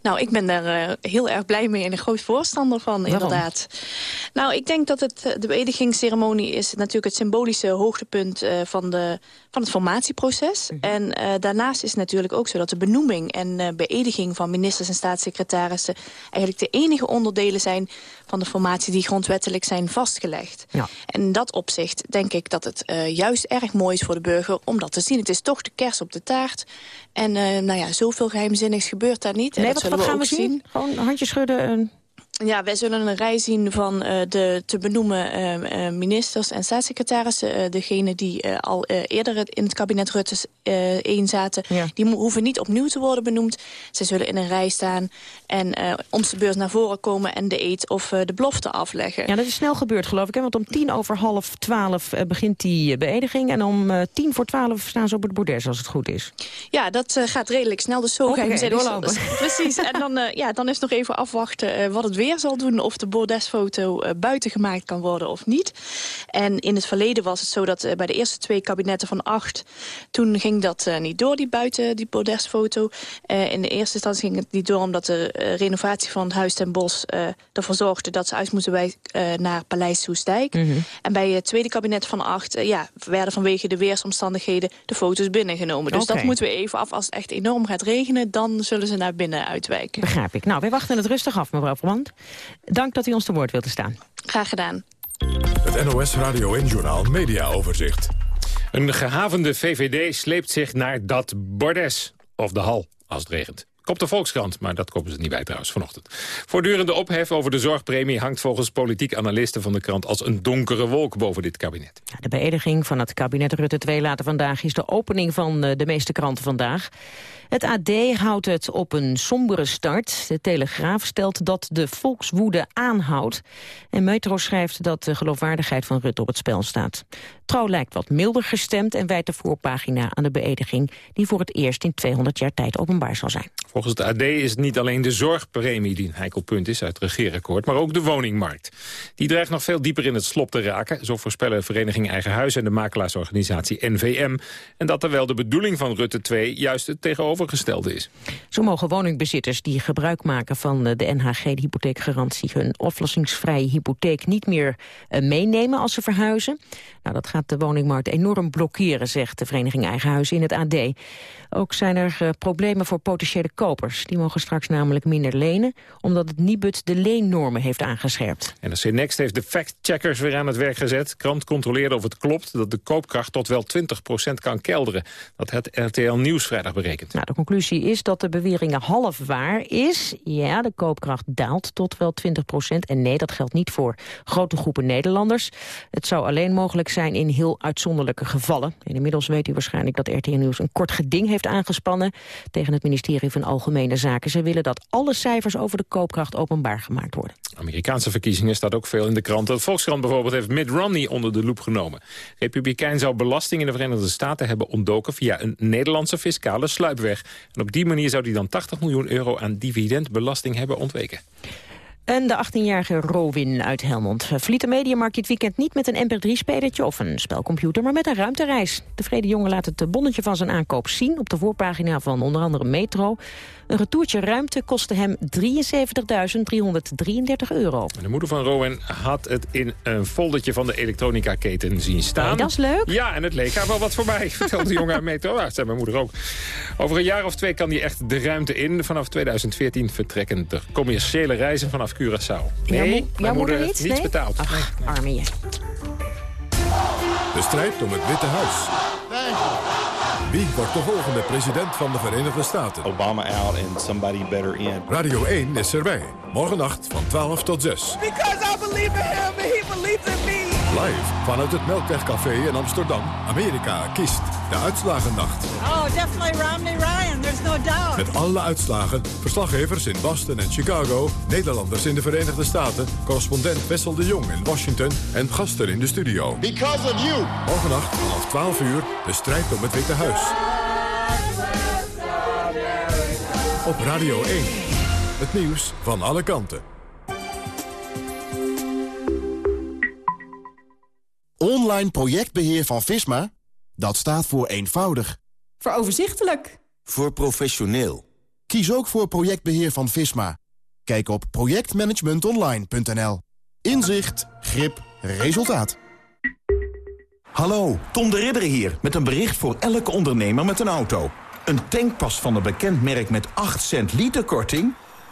Nou, ik ben daar heel erg blij mee en een groot voorstander van, inderdaad. Nou, ik denk dat het, de beëdigingsceremonie is natuurlijk het symbolische hoogtepunt van, de, van het formatieproces. Mhm. En daarnaast is het natuurlijk ook zo dat de benoeming en beëdiging van ministers en staatssecretarissen eigenlijk de enige onderdelen zijn van de formatie die grondwettelijk zijn vastgelegd. Ja. En in dat opzicht denk ik dat het uh, juist erg mooi is voor de burger om dat te zien. Het is toch de kers op de taart. En uh, nou ja, zoveel geheimzinnigs gebeurt daar niet. Nee, en dat wat, wat gaan we zien? zien? Gewoon handjes schudden? Ja, wij zullen een rij zien van uh, de te benoemen uh, ministers en staatssecretarissen. Uh, degene die al eerder in het kabinet Rutte 1 zaten. Ja. Die hoeven niet opnieuw te worden benoemd. Ze zullen in een rij staan en om de beurt naar voren komen... en de eet of de belofte afleggen. Ja, dat is snel gebeurd geloof ik. Hè? Want om tien over half twaalf begint die beëdiging. En om tien voor twaalf staan ze op het bordes als het goed is. Ja, dat gaat redelijk snel. Dus zo okay, doorlopen. Precies. En dan, ja, dan is nog even afwachten wat het weer weer zal doen... of de bordesfoto uh, buiten gemaakt kan worden of niet. En in het verleden was het zo dat uh, bij de eerste twee kabinetten van acht... toen ging dat uh, niet door, die buiten, die bordesfoto. in de eerste instantie ging het niet door... omdat de renovatie van het Huis ten Bos ervoor zorgde... dat ze uit moesten bij, naar Paleis Soestdijk. Mm -hmm. En bij het tweede kabinet van acht... ja, werden vanwege de weersomstandigheden de foto's binnengenomen. Dus okay. dat moeten we even af. Als het echt enorm gaat regenen... dan zullen ze naar binnen uitwijken. Begrijp ik. Nou, wij wachten het rustig af, mevrouw Vermand. Dank dat u ons te woord wilt staan. Graag gedaan. Het NOS Radio en Journal Media Overzicht. Een gehavende VVD sleept zich naar dat bordes. Of de hal, als het regent. Kopt de Volkskrant, maar dat kopen ze niet bij trouwens vanochtend. Voortdurende ophef over de zorgpremie hangt volgens politiek analisten van de krant als een donkere wolk boven dit kabinet. De beëdiging van het kabinet Rutte 2 later vandaag is de opening van eh, de meeste kranten vandaag. Het AD houdt het op een sombere start. De Telegraaf stelt dat de volkswoede aanhoudt. En Metro schrijft dat de geloofwaardigheid van Rutte op het spel staat. Trouw lijkt wat milder gestemd en wijt de voorpagina aan de beëdiging... die voor het eerst in 200 jaar tijd openbaar zal zijn. Volgens het AD is het niet alleen de zorgpremie die een heikel punt is uit het regeerakkoord... maar ook de woningmarkt. Die dreigt nog veel dieper in het slop te raken. Zo voorspellen Vereniging Eigen Huis en de makelaarsorganisatie NVM. En dat terwijl de bedoeling van Rutte 2 juist het tegenovergestelde is. Zo mogen woningbezitters die gebruik maken van de NHG, de hypotheekgarantie... hun oplossingsvrije hypotheek niet meer eh, meenemen als ze verhuizen. Nou, dat gaat de woningmarkt enorm blokkeren, zegt de Vereniging Eigen Huis in het AD. Ook zijn er uh, problemen voor potentiële kopers. Die mogen straks namelijk minder lenen, omdat het Nibud de leennormen heeft aangescherpt. En de Next heeft de fact-checkers weer aan het werk gezet. Krant controleerde of het klopt dat de koopkracht tot wel 20% kan kelderen. Dat het RTL Nieuws vrijdag berekent. Nou, de conclusie is dat de beweringen half waar is. Ja, de koopkracht daalt tot wel 20%. En nee, dat geldt niet voor grote groepen Nederlanders. Het zou alleen mogelijk zijn in heel uitzonderlijke gevallen. En inmiddels weet u waarschijnlijk dat RTL Nieuws een kort geding heeft aangespannen tegen het ministerie van Algemene Zaken. Ze willen dat alle cijfers over de koopkracht openbaar gemaakt worden. Amerikaanse verkiezingen staat ook veel in de kranten. Volkskrant bijvoorbeeld heeft Mitt Romney onder de loep genomen. Republikein zou belasting in de Verenigde Staten hebben ontdoken via een Nederlandse fiscale sluipweg. En op die manier zou hij dan 80 miljoen euro aan dividendbelasting hebben ontweken. En de 18-jarige Rowin uit Helmond verliet de mediamarkt dit weekend niet met een mp3-spelertje of een spelcomputer, maar met een ruimtereis. De vrede jongen laat het bonnetje van zijn aankoop zien op de voorpagina van onder andere Metro. Een retourtje ruimte kostte hem 73.333 euro. De moeder van Rowan had het in een foldertje van de elektronica-keten zien staan. Nee, dat is leuk. Ja, en het leek haar wel wat voorbij, vertelde de jongen aan Metro. Ja, dat zei mijn moeder ook. Over een jaar of twee kan hij echt de ruimte in. Vanaf 2014 vertrekken de commerciële reizen vanaf Curaçao. Nee, jouw, mijn moeder, heeft niets betaald. Ach, nee, arme je. De strijd om het Witte Huis. Wie wordt de volgende president van de Verenigde Staten? Obama out and somebody better in. Radio 1 is erbij. Morgennacht van 12 tot 6. Because I believe in him and he believes in me. Live vanuit het Melkwegcafé in Amsterdam. Amerika kiest de uitslagennacht. Oh, definitely Romney Ryan. There's no doubt. Met alle uitslagen, verslaggevers in Boston en Chicago... Nederlanders in de Verenigde Staten... correspondent Wessel de Jong in Washington... en gasten in de studio. Because of you. Morgennacht vanaf 12 uur de strijd om het Witte Huis. Op Radio 1. Het nieuws van alle kanten. Online projectbeheer van Visma? Dat staat voor eenvoudig. Voor overzichtelijk. Voor professioneel. Kies ook voor projectbeheer van Visma. Kijk op projectmanagementonline.nl. Inzicht, grip, resultaat. Hallo, Tom de Ridder hier met een bericht voor elke ondernemer met een auto. Een tankpas van een bekend merk met 8 cent liter korting?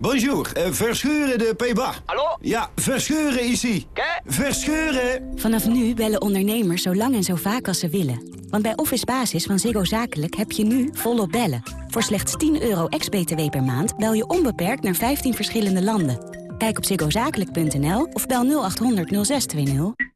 Bonjour, uh, Verscheuren de Peba. Hallo? Ja, Verscheuren is ie. Verscheuren! Vanaf nu bellen ondernemers zo lang en zo vaak als ze willen. Want bij Office Basis van Ziggo Zakelijk heb je nu volop bellen. Voor slechts 10 euro ex-BTW per maand bel je onbeperkt naar 15 verschillende landen. Kijk op ziggozakelijk.nl of bel 0800 0620.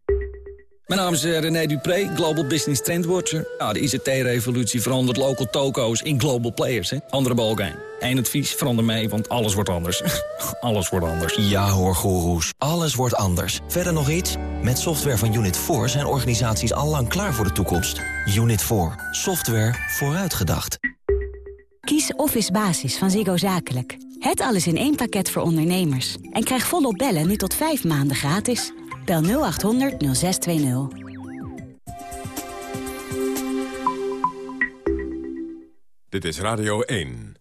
Mijn naam is René Dupré, Global Business Trendwatcher. Ja, de ICT-revolutie verandert local toko's in global players. Hè? Andere balkijn. Eén advies, verander mee, want alles wordt anders. alles wordt anders. Ja hoor, goeroes. Alles wordt anders. Verder nog iets? Met software van Unit 4 zijn organisaties allang klaar voor de toekomst. Unit 4. Software vooruitgedacht. Kies Office Basis van Ziggo Zakelijk. Het alles in één pakket voor ondernemers. En krijg volop bellen nu tot 5 maanden gratis. Bel 0800 0620. Dit is Radio 1.